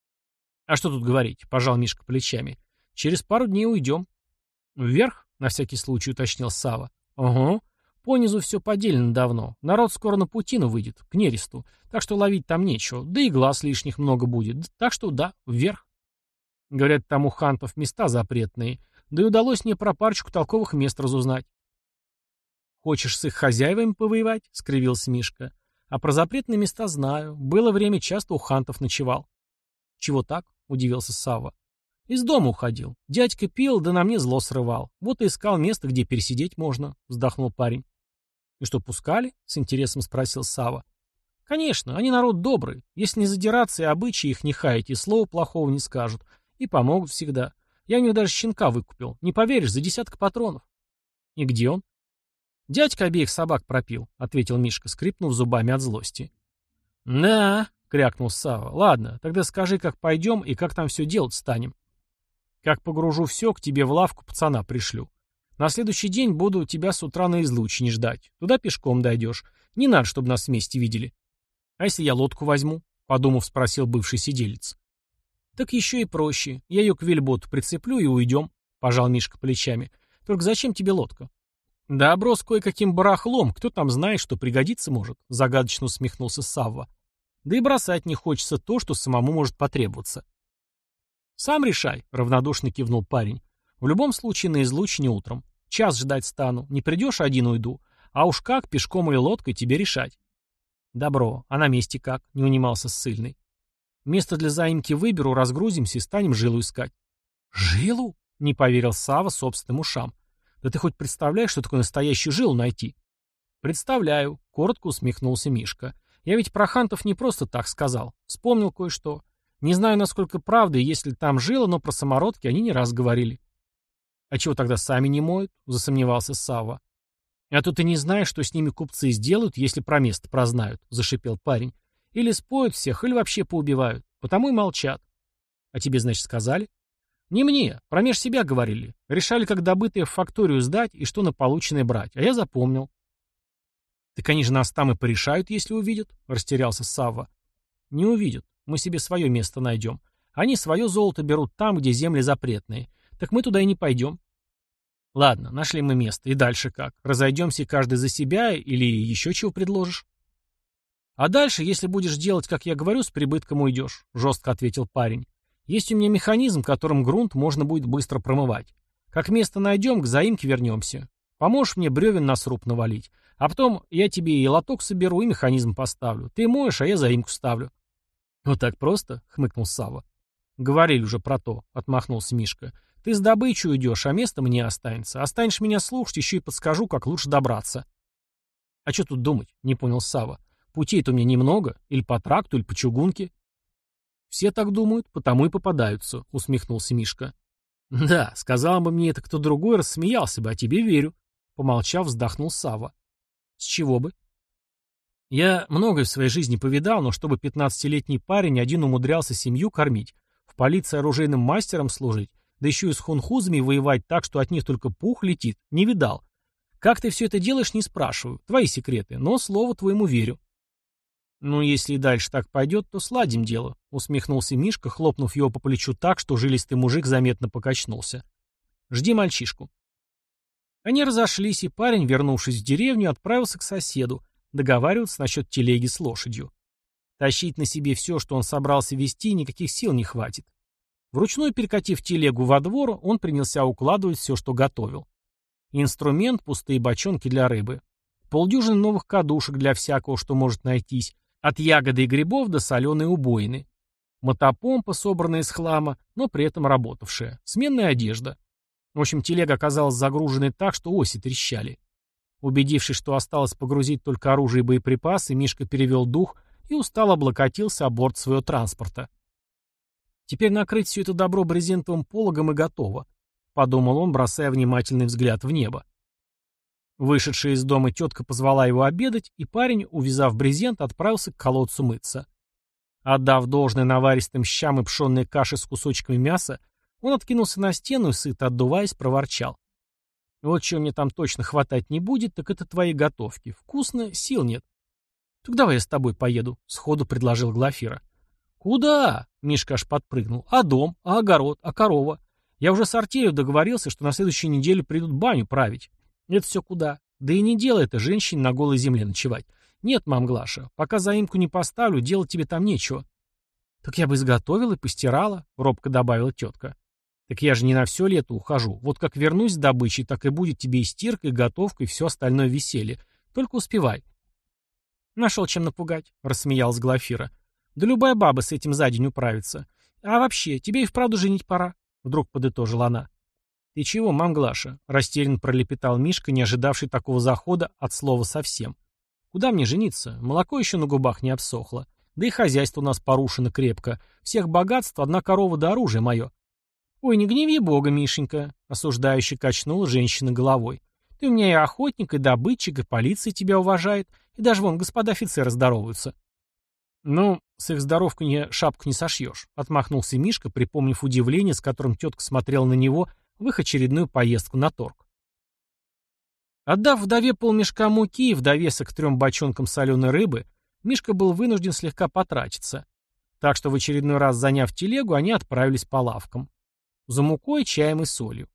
А что тут говорить, пожал Мишка плечами. Через пару дней уйдем. Вверх, на всякий случай уточнил Сава. Ага. Понизу все поделено давно. Народ скоро на путину выйдет, к нересту. Так что ловить там нечего. Да и глаз лишних много будет. Так что да, вверх. Говорят, там у хантов места запретные. Да и удалось мне про парочку толковых мест разузнать. «Хочешь с их хозяевами повоевать?» — скривился Мишка. «А про запретные места знаю. Было время, часто у хантов ночевал». «Чего так?» — удивился Савва. «Из дома уходил. Дядька пил, да на мне зло срывал. Вот и искал место, где пересидеть можно», — вздохнул парень. «И что, пускали?» — с интересом спросил Сава. «Конечно, они народ добрый. Если не задираться и обычаи их не хаять, и слова плохого не скажут. И помогут всегда. Я у них даже щенка выкупил. Не поверишь, за десяток патронов». «И где он?» «Дядька обеих собак пропил», — ответил Мишка, скрипнув зубами от злости. «Да», — крякнул Сава. «Ладно, тогда скажи, как пойдем и как там все делать станем. Как погружу все, к тебе в лавку пацана пришлю. На следующий день буду тебя с утра на излучине ждать. Туда пешком дойдешь. Не надо, чтобы нас вместе видели». «А если я лодку возьму?» — подумав, спросил бывший сиделец. «Так еще и проще. Я ее к вельботу прицеплю и уйдем», — пожал Мишка плечами. «Только зачем тебе лодка? «Да оброс кое-каким барахлом, кто там знает, что пригодится может», — загадочно усмехнулся Савва. «Да и бросать не хочется то, что самому может потребоваться». «Сам решай», — равнодушно кивнул парень. «В любом случае на излучине утром. Час ждать стану. Не придешь, один уйду. А уж как, пешком или лодкой, тебе решать». «Добро. А на месте как?» — не унимался ссыльный. «Место для заимки выберу, разгрузимся и станем жилу искать». «Жилу?» — не поверил Сава собственным ушам. Да ты хоть представляешь, что такое настоящий жил найти? Представляю, коротко усмехнулся Мишка. Я ведь про хантов не просто так сказал. Вспомнил кое-что. Не знаю, насколько правда, если там жило, но про самородки они не раз говорили. А чего тогда сами не моют? Засомневался Савва. А то ты не знаешь, что с ними купцы сделают, если про место прознают, зашипел парень. Или споют всех, или вообще поубивают. Потому и молчат. А тебе, значит, сказали? Не мне, промеж себя говорили. Решали, как добытое в факторию сдать и что на полученное брать. А я запомнил. Так они же нас там и порешают, если увидят, растерялся Савва. Не увидят. Мы себе свое место найдем. Они свое золото берут там, где земли запретные. Так мы туда и не пойдем. Ладно, нашли мы место. И дальше как? Разойдемся каждый за себя или еще чего предложишь? А дальше, если будешь делать, как я говорю, с прибытком уйдешь, жестко ответил парень. Есть у меня механизм, которым грунт можно будет быстро промывать. Как место найдем, к заимке вернемся. Поможешь мне бревен на сруб навалить. А потом я тебе и лоток соберу, и механизм поставлю. Ты моешь, а я заимку ставлю. Вот так просто, хмыкнул Сава. Говорили уже про то, отмахнулся Мишка. Ты с добычей уйдешь, а место мне останется. Останешь меня слушать, еще и подскажу, как лучше добраться. А что тут думать, не понял Сава. Путей-то у меня немного, или по тракту, или по чугунке. «Все так думают, потому и попадаются», — усмехнулся Мишка. «Да, сказал бы мне это кто другой, рассмеялся бы, а тебе верю», — помолчав, вздохнул Сава. «С чего бы?» «Я многое в своей жизни повидал, но чтобы пятнадцатилетний парень один умудрялся семью кормить, в полиции оружейным мастером служить, да еще и с хунхузами воевать так, что от них только пух летит, не видал. Как ты все это делаешь, не спрашиваю, твои секреты, но слову твоему верю». «Ну, если и дальше так пойдет, то сладим дело», — усмехнулся Мишка, хлопнув его по плечу так, что жилистый мужик заметно покачнулся. «Жди мальчишку». Они разошлись, и парень, вернувшись в деревню, отправился к соседу, договариваться насчет телеги с лошадью. Тащить на себе все, что он собрался вести, никаких сил не хватит. Вручную перекатив телегу во двор, он принялся укладывать все, что готовил. Инструмент, пустые бочонки для рыбы. Полдюжины новых кадушек для всякого, что может найтись, от ягоды и грибов до соленой убоины. Мотопомпа, собранная из хлама, но при этом работавшая. Сменная одежда. В общем, телега оказалась загруженной так, что оси трещали. Убедившись, что осталось погрузить только оружие и боеприпасы, Мишка перевел дух и устало облокотился о борт своего транспорта. Теперь накрыть все это добро брезентовым пологом и готово, подумал он, бросая внимательный взгляд в небо. Вышедшая из дома тетка позвала его обедать, и парень, увязав брезент, отправился к колодцу мыться. Отдав должное наваристым щам и пшенной каши с кусочками мяса, он откинулся на стену и, сыто отдуваясь, проворчал. Вот чего мне там точно хватать не будет, так это твои готовки. Вкусно, сил нет. Так давай я с тобой поеду, сходу предложил Глафира. Куда? Мишка аж подпрыгнул. А дом? А огород? А корова? Я уже с артелью договорился, что на следующей неделе придут баню править. Это все куда? Да и не дело это женщине на голой земле ночевать. Нет, мам Глаша, пока заимку не поставлю, делать тебе там нечего. Так я бы изготовила и постирала, робко добавила тетка. Так я же не на все лето ухожу. Вот как вернусь с добычей, так и будет тебе и стирка, и готовка, и все остальное веселье. Только успевай. Нашел чем напугать, рассмеялась Глафира. Да любая баба с этим за день управится. А вообще, тебе и вправду женить пора, вдруг подытожила она. «Ты чего, мамглаша?» — растерянно пролепетал Мишка, не ожидавший такого захода от слова совсем. «Куда мне жениться? Молоко еще на губах не обсохло. Да и хозяйство у нас порушено крепко. Всех богатств, одна корова да оружие мое». «Ой, не гневи бога, Мишенька», — осуждающе качнула женщина головой. «Ты у меня и охотник, и добытчик, и полиция тебя уважает, и даже вон господа офицеры здороваются». «Ну, с их здоровканья шапку не сошьешь», — отмахнулся Мишка, припомнив удивление, с которым тетка смотрела на него, — в их очередную поездку на торг. Отдав вдове полмешка муки и в к трем бочонкам соленой рыбы, Мишка был вынужден слегка потратиться. Так что в очередной раз заняв телегу, они отправились по лавкам. За мукой, чаем и солью.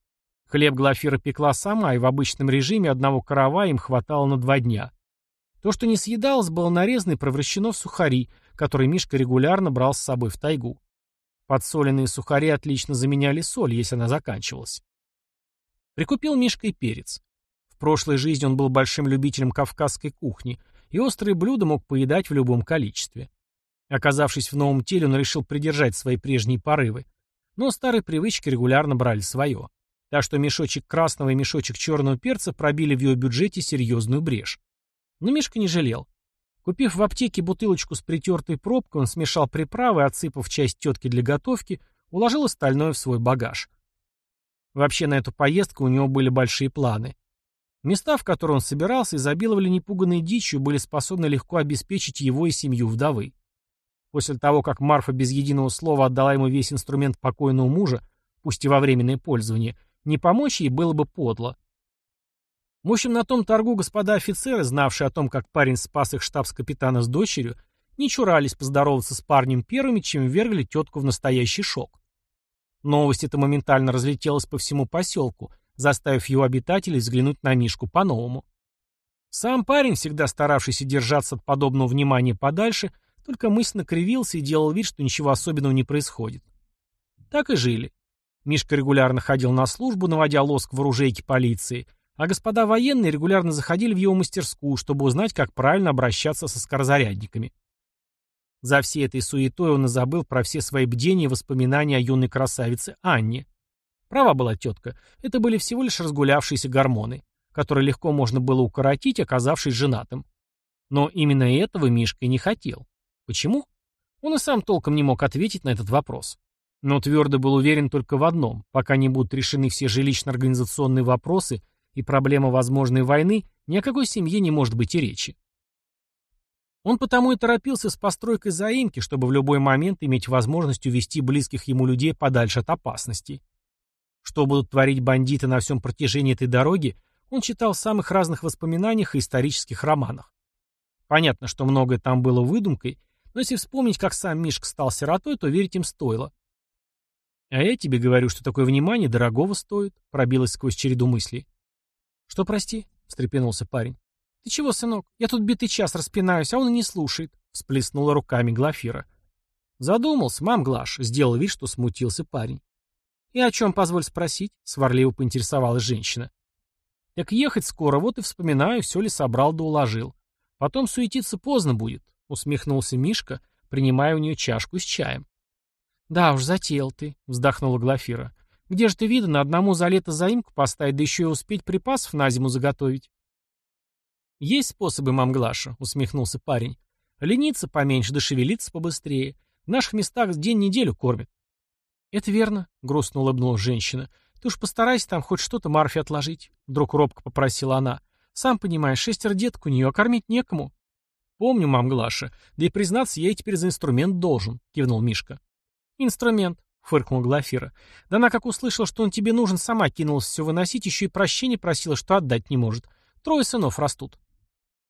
Хлеб Глафира пекла сама, и в обычном режиме одного корова им хватало на два дня. То, что не съедалось, было нарезано и превращено в сухари, которые Мишка регулярно брал с собой в тайгу. Подсоленные сухари отлично заменяли соль, если она заканчивалась. Прикупил Мишка и перец. В прошлой жизни он был большим любителем кавказской кухни, и острые блюда мог поедать в любом количестве. Оказавшись в новом теле, он решил придержать свои прежние порывы. Но старые привычки регулярно брали свое. Так что мешочек красного и мешочек черного перца пробили в его бюджете серьезную брешь. Но Мишка не жалел. Купив в аптеке бутылочку с притертой пробкой, он смешал приправы, отсыпав часть тетки для готовки, уложил остальное в свой багаж. Вообще на эту поездку у него были большие планы. Места, в которые он собирался, изобиловали непуганной дичью, были способны легко обеспечить его и семью вдовы. После того, как Марфа без единого слова отдала ему весь инструмент покойного мужа, пусть и во временное пользование, не помочь ей было бы подло. В общем, на том торгу господа офицеры, знавшие о том, как парень спас их штабс-капитана с дочерью, не чурались поздороваться с парнем первыми, чем ввергли тетку в настоящий шок. Новость эта моментально разлетелась по всему поселку, заставив его обитателей взглянуть на Мишку по-новому. Сам парень, всегда старавшийся держаться от подобного внимания подальше, только мысленно кривился и делал вид, что ничего особенного не происходит. Так и жили. Мишка регулярно ходил на службу, наводя лоск в оружейке полиции – а господа военные регулярно заходили в его мастерскую, чтобы узнать, как правильно обращаться со скорозарядниками. За всей этой суетой он и забыл про все свои бдения и воспоминания о юной красавице Анне. Права была тетка, это были всего лишь разгулявшиеся гормоны, которые легко можно было укоротить, оказавшись женатым. Но именно этого Мишка и не хотел. Почему? Он и сам толком не мог ответить на этот вопрос. Но твердо был уверен только в одном, пока не будут решены все жилищно-организационные вопросы и проблема возможной войны, ни о какой семье не может быть и речи. Он потому и торопился с постройкой заимки, чтобы в любой момент иметь возможность увести близких ему людей подальше от опасностей. Что будут творить бандиты на всем протяжении этой дороги, он читал в самых разных воспоминаниях и исторических романах. Понятно, что многое там было выдумкой, но если вспомнить, как сам Мишка стал сиротой, то верить им стоило. «А я тебе говорю, что такое внимание дорогого стоит», пробилось сквозь череду мыслей. «Что, прости?» — встрепенулся парень. «Ты чего, сынок? Я тут битый час распинаюсь, а он и не слушает», — всплеснула руками Глафира. Задумался, мам Глаш, сделал вид, что смутился парень. «И о чем, позволь спросить?» — сварливо поинтересовалась женщина. «Так ехать скоро, вот и вспоминаю, все ли собрал да уложил. Потом суетиться поздно будет», — усмехнулся Мишка, принимая у нее чашку с чаем. «Да уж, затеял ты», — вздохнула Глафира. Где же ты видно одному за лето заимку поставить, да еще и успеть припасов на зиму заготовить? Есть способы, мамглаша, усмехнулся парень. Лениться поменьше, да шевелиться побыстрее. В наших местах день-неделю кормят. Это верно, грустно улыбнулась женщина. Ты уж постарайся там хоть что-то Марфе отложить. Вдруг робко попросила она. Сам понимаешь, шестеро деток у нее, кормить некому. Помню, мам Глаша. Да и признаться, я ей теперь за инструмент должен, кивнул Мишка. Инструмент, фыркнула Глафира. «Да она, как услышала, что он тебе нужен, сама кинулась все выносить, еще и прощения просила, что отдать не может. Трое сынов растут».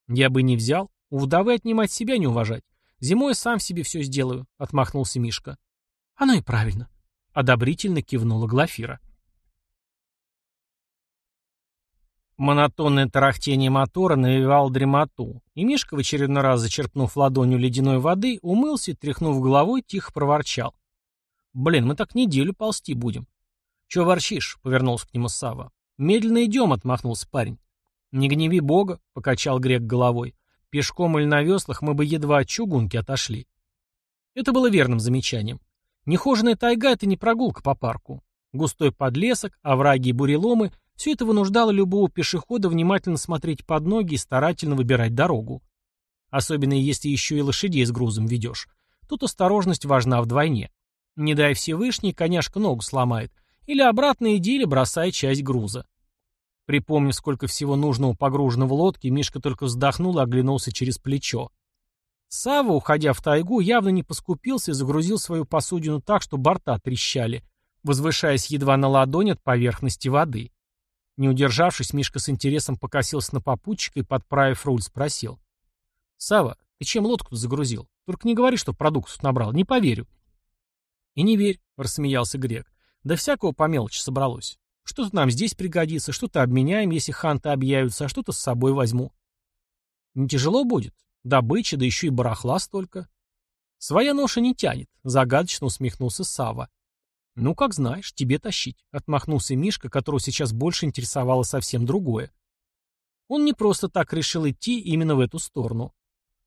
«Я бы не взял. У вдовы отнимать себя не уважать. Зимой сам себе все сделаю», — отмахнулся Мишка. «Оно и правильно», — одобрительно кивнула Глафира. Монотонное тарахтение мотора навевало дремоту, и Мишка, в очередной раз зачерпнув ладонью ледяной воды, умылся и, тряхнув головой, тихо проворчал. «Блин, мы так неделю ползти будем». «Чего ворчишь?» — повернулся к нему Сава. «Медленно идем», — отмахнулся парень. «Не гневи бога», — покачал грек головой. «Пешком или на веслах мы бы едва от чугунки отошли». Это было верным замечанием. Нехоженная тайга — это не прогулка по парку. Густой подлесок, овраги и буреломы — все это вынуждало любого пешехода внимательно смотреть под ноги и старательно выбирать дорогу. Особенно если еще и лошадей с грузом ведешь. Тут осторожность важна вдвойне. Не дай Всевышний, коняшка ногу сломает. Или обратно иди, или бросай часть груза. Припомнив, сколько всего нужного погружено в лодке, Мишка только вздохнул и оглянулся через плечо. Сава, уходя в тайгу, явно не поскупился и загрузил свою посудину так, что борта трещали, возвышаясь едва на ладонь от поверхности воды. Не удержавшись, Мишка с интересом покосился на попутчика и, подправив руль, спросил. «Сава, ты чем лодку загрузил? Только не говори, что продуктов набрал, не поверю». «И не верь», — рассмеялся Грек. «Да всякого по мелочи собралось. Что-то нам здесь пригодится, что-то обменяем, если ханты объявятся, а что-то с собой возьму». «Не тяжело будет? Добыча, да еще и барахла столько». «Своя ноша не тянет», — загадочно усмехнулся Сава. «Ну, как знаешь, тебе тащить», — отмахнулся Мишка, которого сейчас больше интересовало совсем другое. Он не просто так решил идти именно в эту сторону.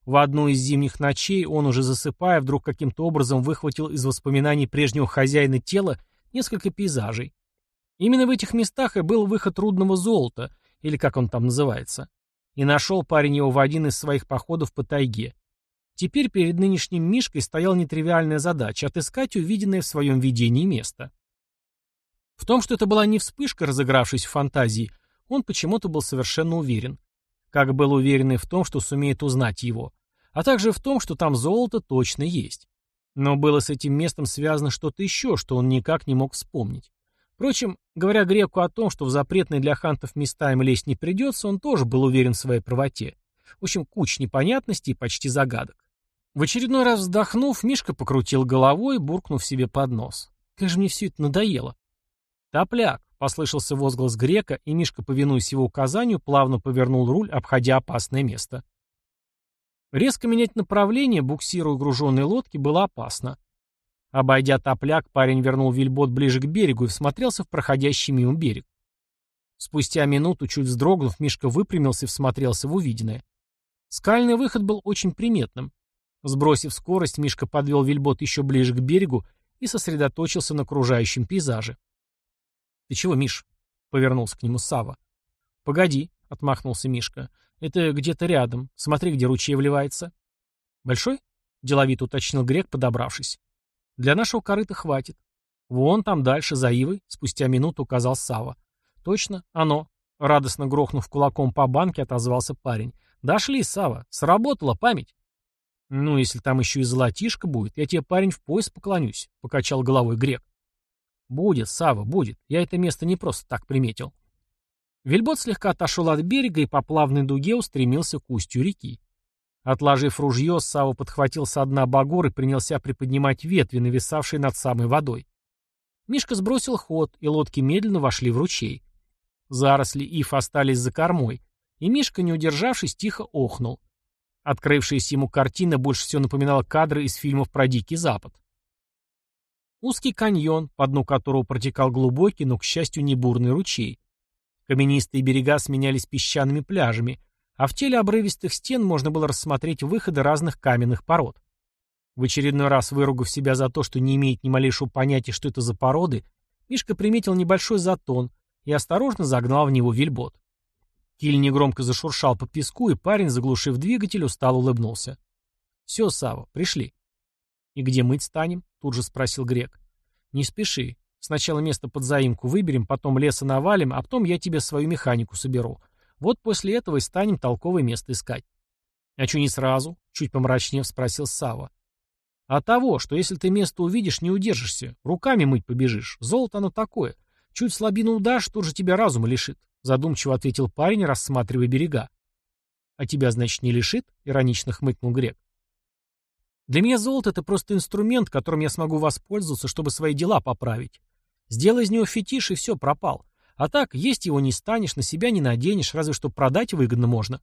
В одну из зимних ночей он, уже засыпая, вдруг каким-то образом выхватил из воспоминаний прежнего хозяина тела несколько пейзажей. Именно в этих местах и был выход рудного золота, или как он там называется. И нашел парень его в один из своих походов по тайге. Теперь перед нынешним Мишкой стояла нетривиальная задача — отыскать увиденное в своем видении место. В том, что это была не вспышка, разыгравшись в фантазии, он почему-то был совершенно уверен. Как был уверен и в том, что сумеет узнать его. А также в том, что там золото точно есть. Но было с этим местом связано что-то еще, что он никак не мог вспомнить. Впрочем, говоря греку о том, что в запретные для хантов места им лезть не придется, он тоже был уверен в своей правоте. В общем, куча непонятностей и почти загадок. В очередной раз вздохнув, Мишка покрутил головой, буркнув себе под нос. Как же мне все это надоело. «Топляк!» — послышался возглас грека, и Мишка, повинуясь его указанию, плавно повернул руль, обходя опасное место. Резко менять направление, буксируя груженной лодки, было опасно. Обойдя топляк, парень вернул вельбот ближе к берегу и всмотрелся в проходящий мимо берег. Спустя минуту, чуть вздрогнув, Мишка выпрямился и всмотрелся в увиденное. Скальный выход был очень приметным. Сбросив скорость, Мишка подвел вельбот еще ближе к берегу и сосредоточился на окружающем пейзаже. «Ты чего, Миш?» — повернулся к нему Сава. «Погоди», — отмахнулся Мишка. «Это где-то рядом. Смотри, где ручей вливается». «Большой?» — деловито уточнил Грек, подобравшись. «Для нашего корыта хватит. Вон там дальше, за Ивой», — спустя минуту указал Сава. «Точно, оно». Радостно грохнув кулаком по банке, отозвался парень. «Дошли, Сава. Сработала память». «Ну, если там еще и золотишко будет, я тебе, парень, в пояс поклонюсь», — покачал головой грек. «Будет, Сава, будет. Я это место не просто так приметил». Вельбот слегка отошел от берега и по плавной дуге устремился к устью реки. Отложив ружье, Сава подхватил со дна багор и принялся приподнимать ветви, нависавшие над самой водой. Мишка сбросил ход, и лодки медленно вошли в ручей. Заросли ив остались за кормой, и Мишка, не удержавшись, тихо охнул. Открывшаяся ему картина больше всего напоминала кадры из фильмов про Дикий Запад. Узкий каньон, по дну которого протекал глубокий, но, к счастью, не бурный ручей. Каменистые берега сменялись песчаными пляжами, а в теле обрывистых стен можно было рассмотреть выходы разных каменных пород. В очередной раз выругав себя за то, что не имеет ни малейшего понятия, что это за породы, Мишка приметил небольшой затон и осторожно загнал в него вельбот. Киль негромко зашуршал по песку, и парень, заглушив двигатель, устало улыбнулся. «Все, Сава, пришли». «И где мыть станем?» — тут же спросил Грек. «Не спеши. Сначала место под заимку выберем, потом леса навалим, а потом я тебе свою механику соберу. Вот после этого и станем толковое место искать». «А что не сразу?» — чуть помрачнев спросил Сава. А того, что если ты место увидишь, не удержишься, руками мыть побежишь. Золото оно такое. Чуть слабину удашь, тут же тебя разума лишит. Задумчиво ответил парень, рассматривая берега. А тебя, значит, не лишит? Иронично хмыкнул грек. Для меня золото — это просто инструмент, которым я смогу воспользоваться, чтобы свои дела поправить. Сделай из него фетиш, и все, пропал. А так, есть его не станешь, на себя не наденешь, разве что продать выгодно можно.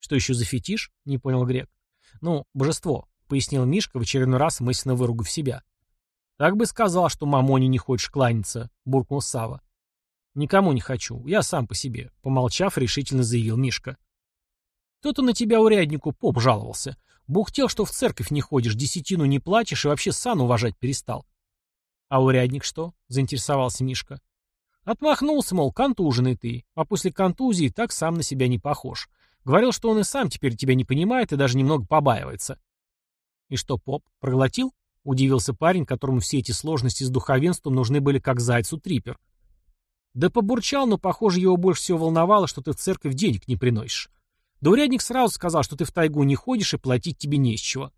Что еще за фетиш? Не понял Грек. Ну, божество, пояснил Мишка, в очередной раз мысленно выругав себя. Так бы сказал, что мамоне не хочешь кланяться, буркнул Сава. Никому не хочу, я сам по себе, помолчав, решительно заявил Мишка. Кто-то на тебя уряднику поп жаловался. Бухтел, что в церковь не ходишь, десятину не платишь и вообще сан уважать перестал. А урядник что? Заинтересовался Мишка. Отмахнулся, мол, контуженный ты, а после контузии так сам на себя не похож. Говорил, что он и сам теперь тебя не понимает и даже немного побаивается. И что, поп, проглотил? Удивился парень, которому все эти сложности с духовенством нужны были как зайцу трипер. Да побурчал, но, похоже, его больше всего волновало, что ты в церковь денег не приносишь. Да урядник сразу сказал, что ты в тайгу не ходишь и платить тебе не с чего.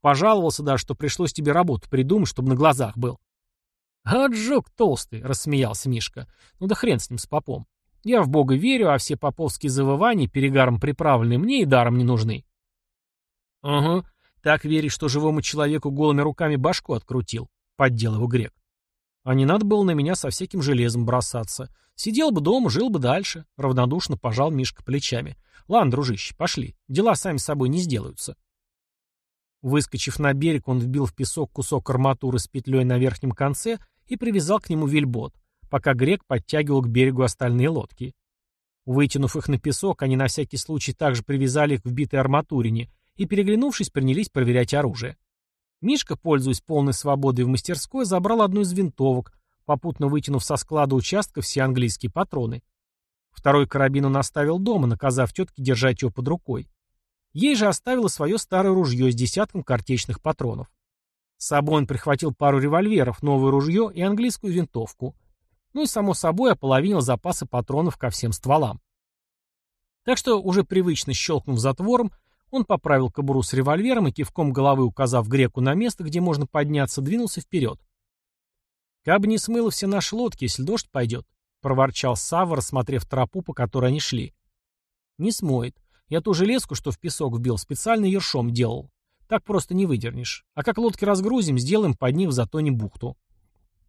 Пожаловался даже, что пришлось тебе работу придумать, чтобы на глазах был. «А толстый», — рассмеялся Мишка. «Ну да хрен с ним, с попом. Я в Бога верю, а все поповские завывания, перегаром приправленные, мне и даром не нужны». «Угу, так веришь, что живому человеку голыми руками башку открутил», — поддел его грек. «А не надо было на меня со всяким железом бросаться. Сидел бы дома, жил бы дальше», — равнодушно пожал Мишка плечами. «Ладно, дружище, пошли. Дела сами собой не сделаются». Выскочив на берег, он вбил в песок кусок арматуры с петлей на верхнем конце и привязал к нему вельбот, пока грек подтягивал к берегу остальные лодки. Вытянув их на песок, они на всякий случай также привязали их к вбитой арматурине и, переглянувшись, принялись проверять оружие. Мишка, пользуясь полной свободой в мастерской, забрал одну из винтовок, попутно вытянув со склада участка все английские патроны. Второй карабин он оставил дома, наказав тетке держать его под рукой. Ей же оставила свое старое ружье с десятком картечных патронов. С собой он прихватил пару револьверов, новое ружье и английскую винтовку. Ну и, само собой, ополовинил запасы патронов ко всем стволам. Так что, уже привычно щелкнув затвором, он поправил кобуру с револьвером и кивком головы, указав греку на место, где можно подняться, двинулся вперед. «Кабы не смыло все наши лодки, если дождь пойдет», — проворчал Савва, рассмотрев тропу, по которой они шли. «Не смоет. Я ту железку, что в песок вбил, специально ершом делал. Так просто не выдернешь. А как лодки разгрузим, сделаем под них в затоне бухту.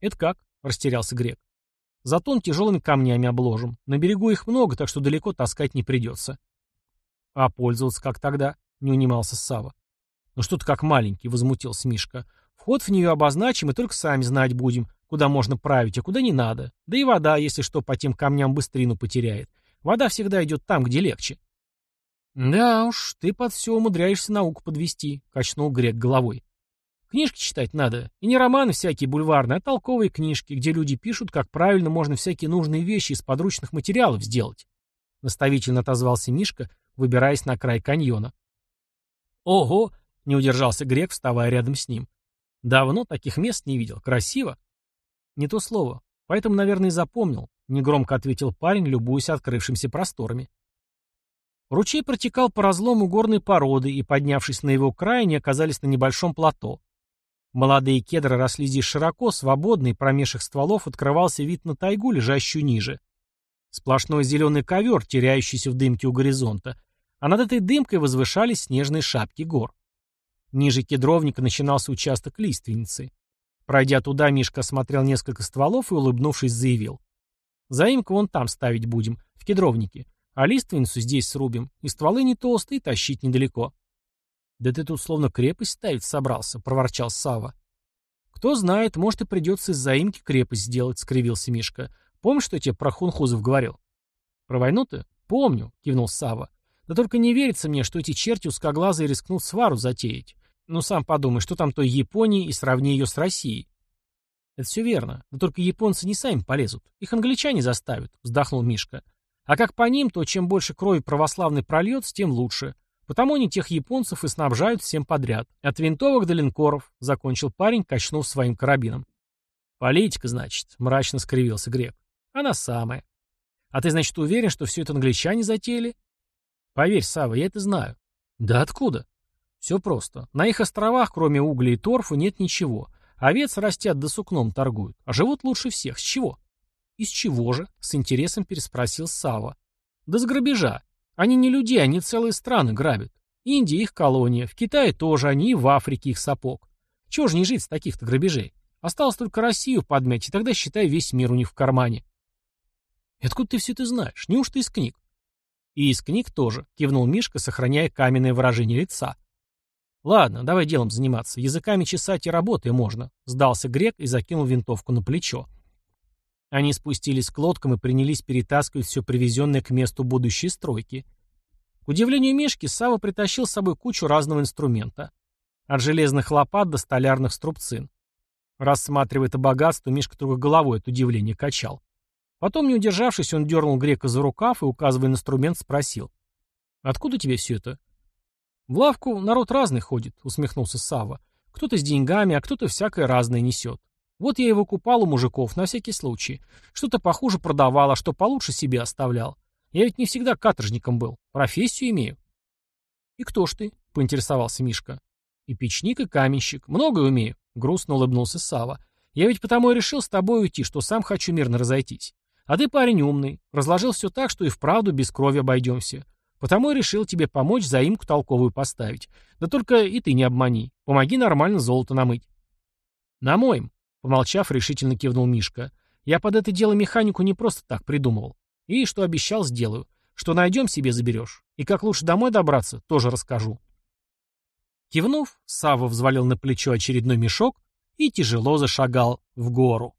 Это как? Растерялся грек. Затон тяжелыми камнями обложим. На берегу их много, так что далеко таскать не придется. А пользоваться как тогда? Не унимался Сава. Ну что ты как маленький, возмутился Мишка. Вход в нее обозначим и только сами знать будем, куда можно править, а куда не надо. Да и вода, если что, по тем камням быстрину потеряет. Вода всегда идет там, где легче. «Да уж, ты под все умудряешься науку подвести», — качнул Грек головой. «Книжки читать надо. И не романы всякие бульварные, а толковые книжки, где люди пишут, как правильно можно всякие нужные вещи из подручных материалов сделать», — наставительно отозвался Мишка, выбираясь на край каньона. «Ого!» — не удержался Грек, вставая рядом с ним. «Давно таких мест не видел. Красиво?» «Не то слово. Поэтому, наверное, и запомнил», — негромко ответил парень, любуясь открывшимся просторами. Ручей протекал по разлому горной породы, и, поднявшись на его край, они оказались на небольшом плато. Молодые кедры росли здесь широко, свободно, и промеж их стволов открывался вид на тайгу, лежащую ниже. Сплошной зеленый ковер, теряющийся в дымке у горизонта, а над этой дымкой возвышались снежные шапки гор. Ниже кедровника начинался участок лиственницы. Пройдя туда, Мишка осмотрел несколько стволов и, улыбнувшись, заявил. «Заимку вон там ставить будем, в кедровнике. А лиственницу здесь срубим, и стволы не толстые, тащить недалеко. Да ты тут словно крепость ставить собрался, проворчал Сава. Кто знает, может и придется из заимки крепость сделать, скривился Мишка. Помнишь, что я тебе про хунхузов говорил? Про войну-то? Помню, кивнул Сава. Да только не верится мне, что эти черти узкоглазые рискнут свару затеять. Ну сам подумай, что там той Японии и сравни ее с Россией. Это все верно. Да только японцы не сами полезут. Их англичане заставят, вздохнул Мишка. А как по ним, то чем больше крови православной прольется, тем лучше. Потому они тех японцев и снабжают всем подряд. От винтовок до линкоров, — закончил парень, качнув своим карабином. Политика, значит, — мрачно скривился грек. Она самая. А ты, значит, уверен, что все это англичане затеяли? Поверь, Сава, я это знаю. Да откуда? Все просто. На их островах, кроме угля и торфа, нет ничего. Овец растят да сукном торгуют. А живут лучше всех. С чего? Из чего же? С интересом переспросил Сава. Да с грабежа. Они не люди, они целые страны грабят. Индия их колония, в Китае тоже они и в Африке их сапог. Чего же не жить с таких-то грабежей? Осталось только Россию подмять, и тогда, считай, весь мир у них в кармане. И откуда ты все это знаешь? Неужто из книг? И из книг тоже, кивнул Мишка, сохраняя каменное выражение лица. Ладно, давай делом заниматься. Языками чесать и работой можно. Сдался грек и закинул винтовку на плечо. Они спустились к лодкам и принялись перетаскивать все привезенное к месту будущей стройки. К удивлению Мишки, Сава притащил с собой кучу разного инструмента. От железных лопат до столярных струбцин. Рассматривая это богатство, Мишка только головой от удивления качал. Потом, не удержавшись, он дернул грека за рукав и, указывая инструмент, спросил. «Откуда тебе все это?» «В лавку народ разный ходит», — усмехнулся Сава. «Кто-то с деньгами, а кто-то всякое разное несет. Вот я его купал у мужиков, на всякий случай. Что-то похуже продавал, а что получше себе оставлял. Я ведь не всегда каторжником был. Профессию имею». «И кто ж ты?» — поинтересовался Мишка. «И печник, и каменщик. Многое умею», — грустно улыбнулся Сава. «Я ведь потому и решил с тобой уйти, что сам хочу мирно разойтись. А ты парень умный. Разложил все так, что и вправду без крови обойдемся. Потому и решил тебе помочь заимку толковую поставить. Да только и ты не обмани. Помоги нормально золото намыть. Намоем, помолчав, решительно кивнул Мишка. Я под это дело механику не просто так придумывал. И что обещал, сделаю. Что найдем, себе заберешь. И как лучше домой добраться, тоже расскажу. Кивнув, Савва взвалил на плечо очередной мешок и тяжело зашагал в гору.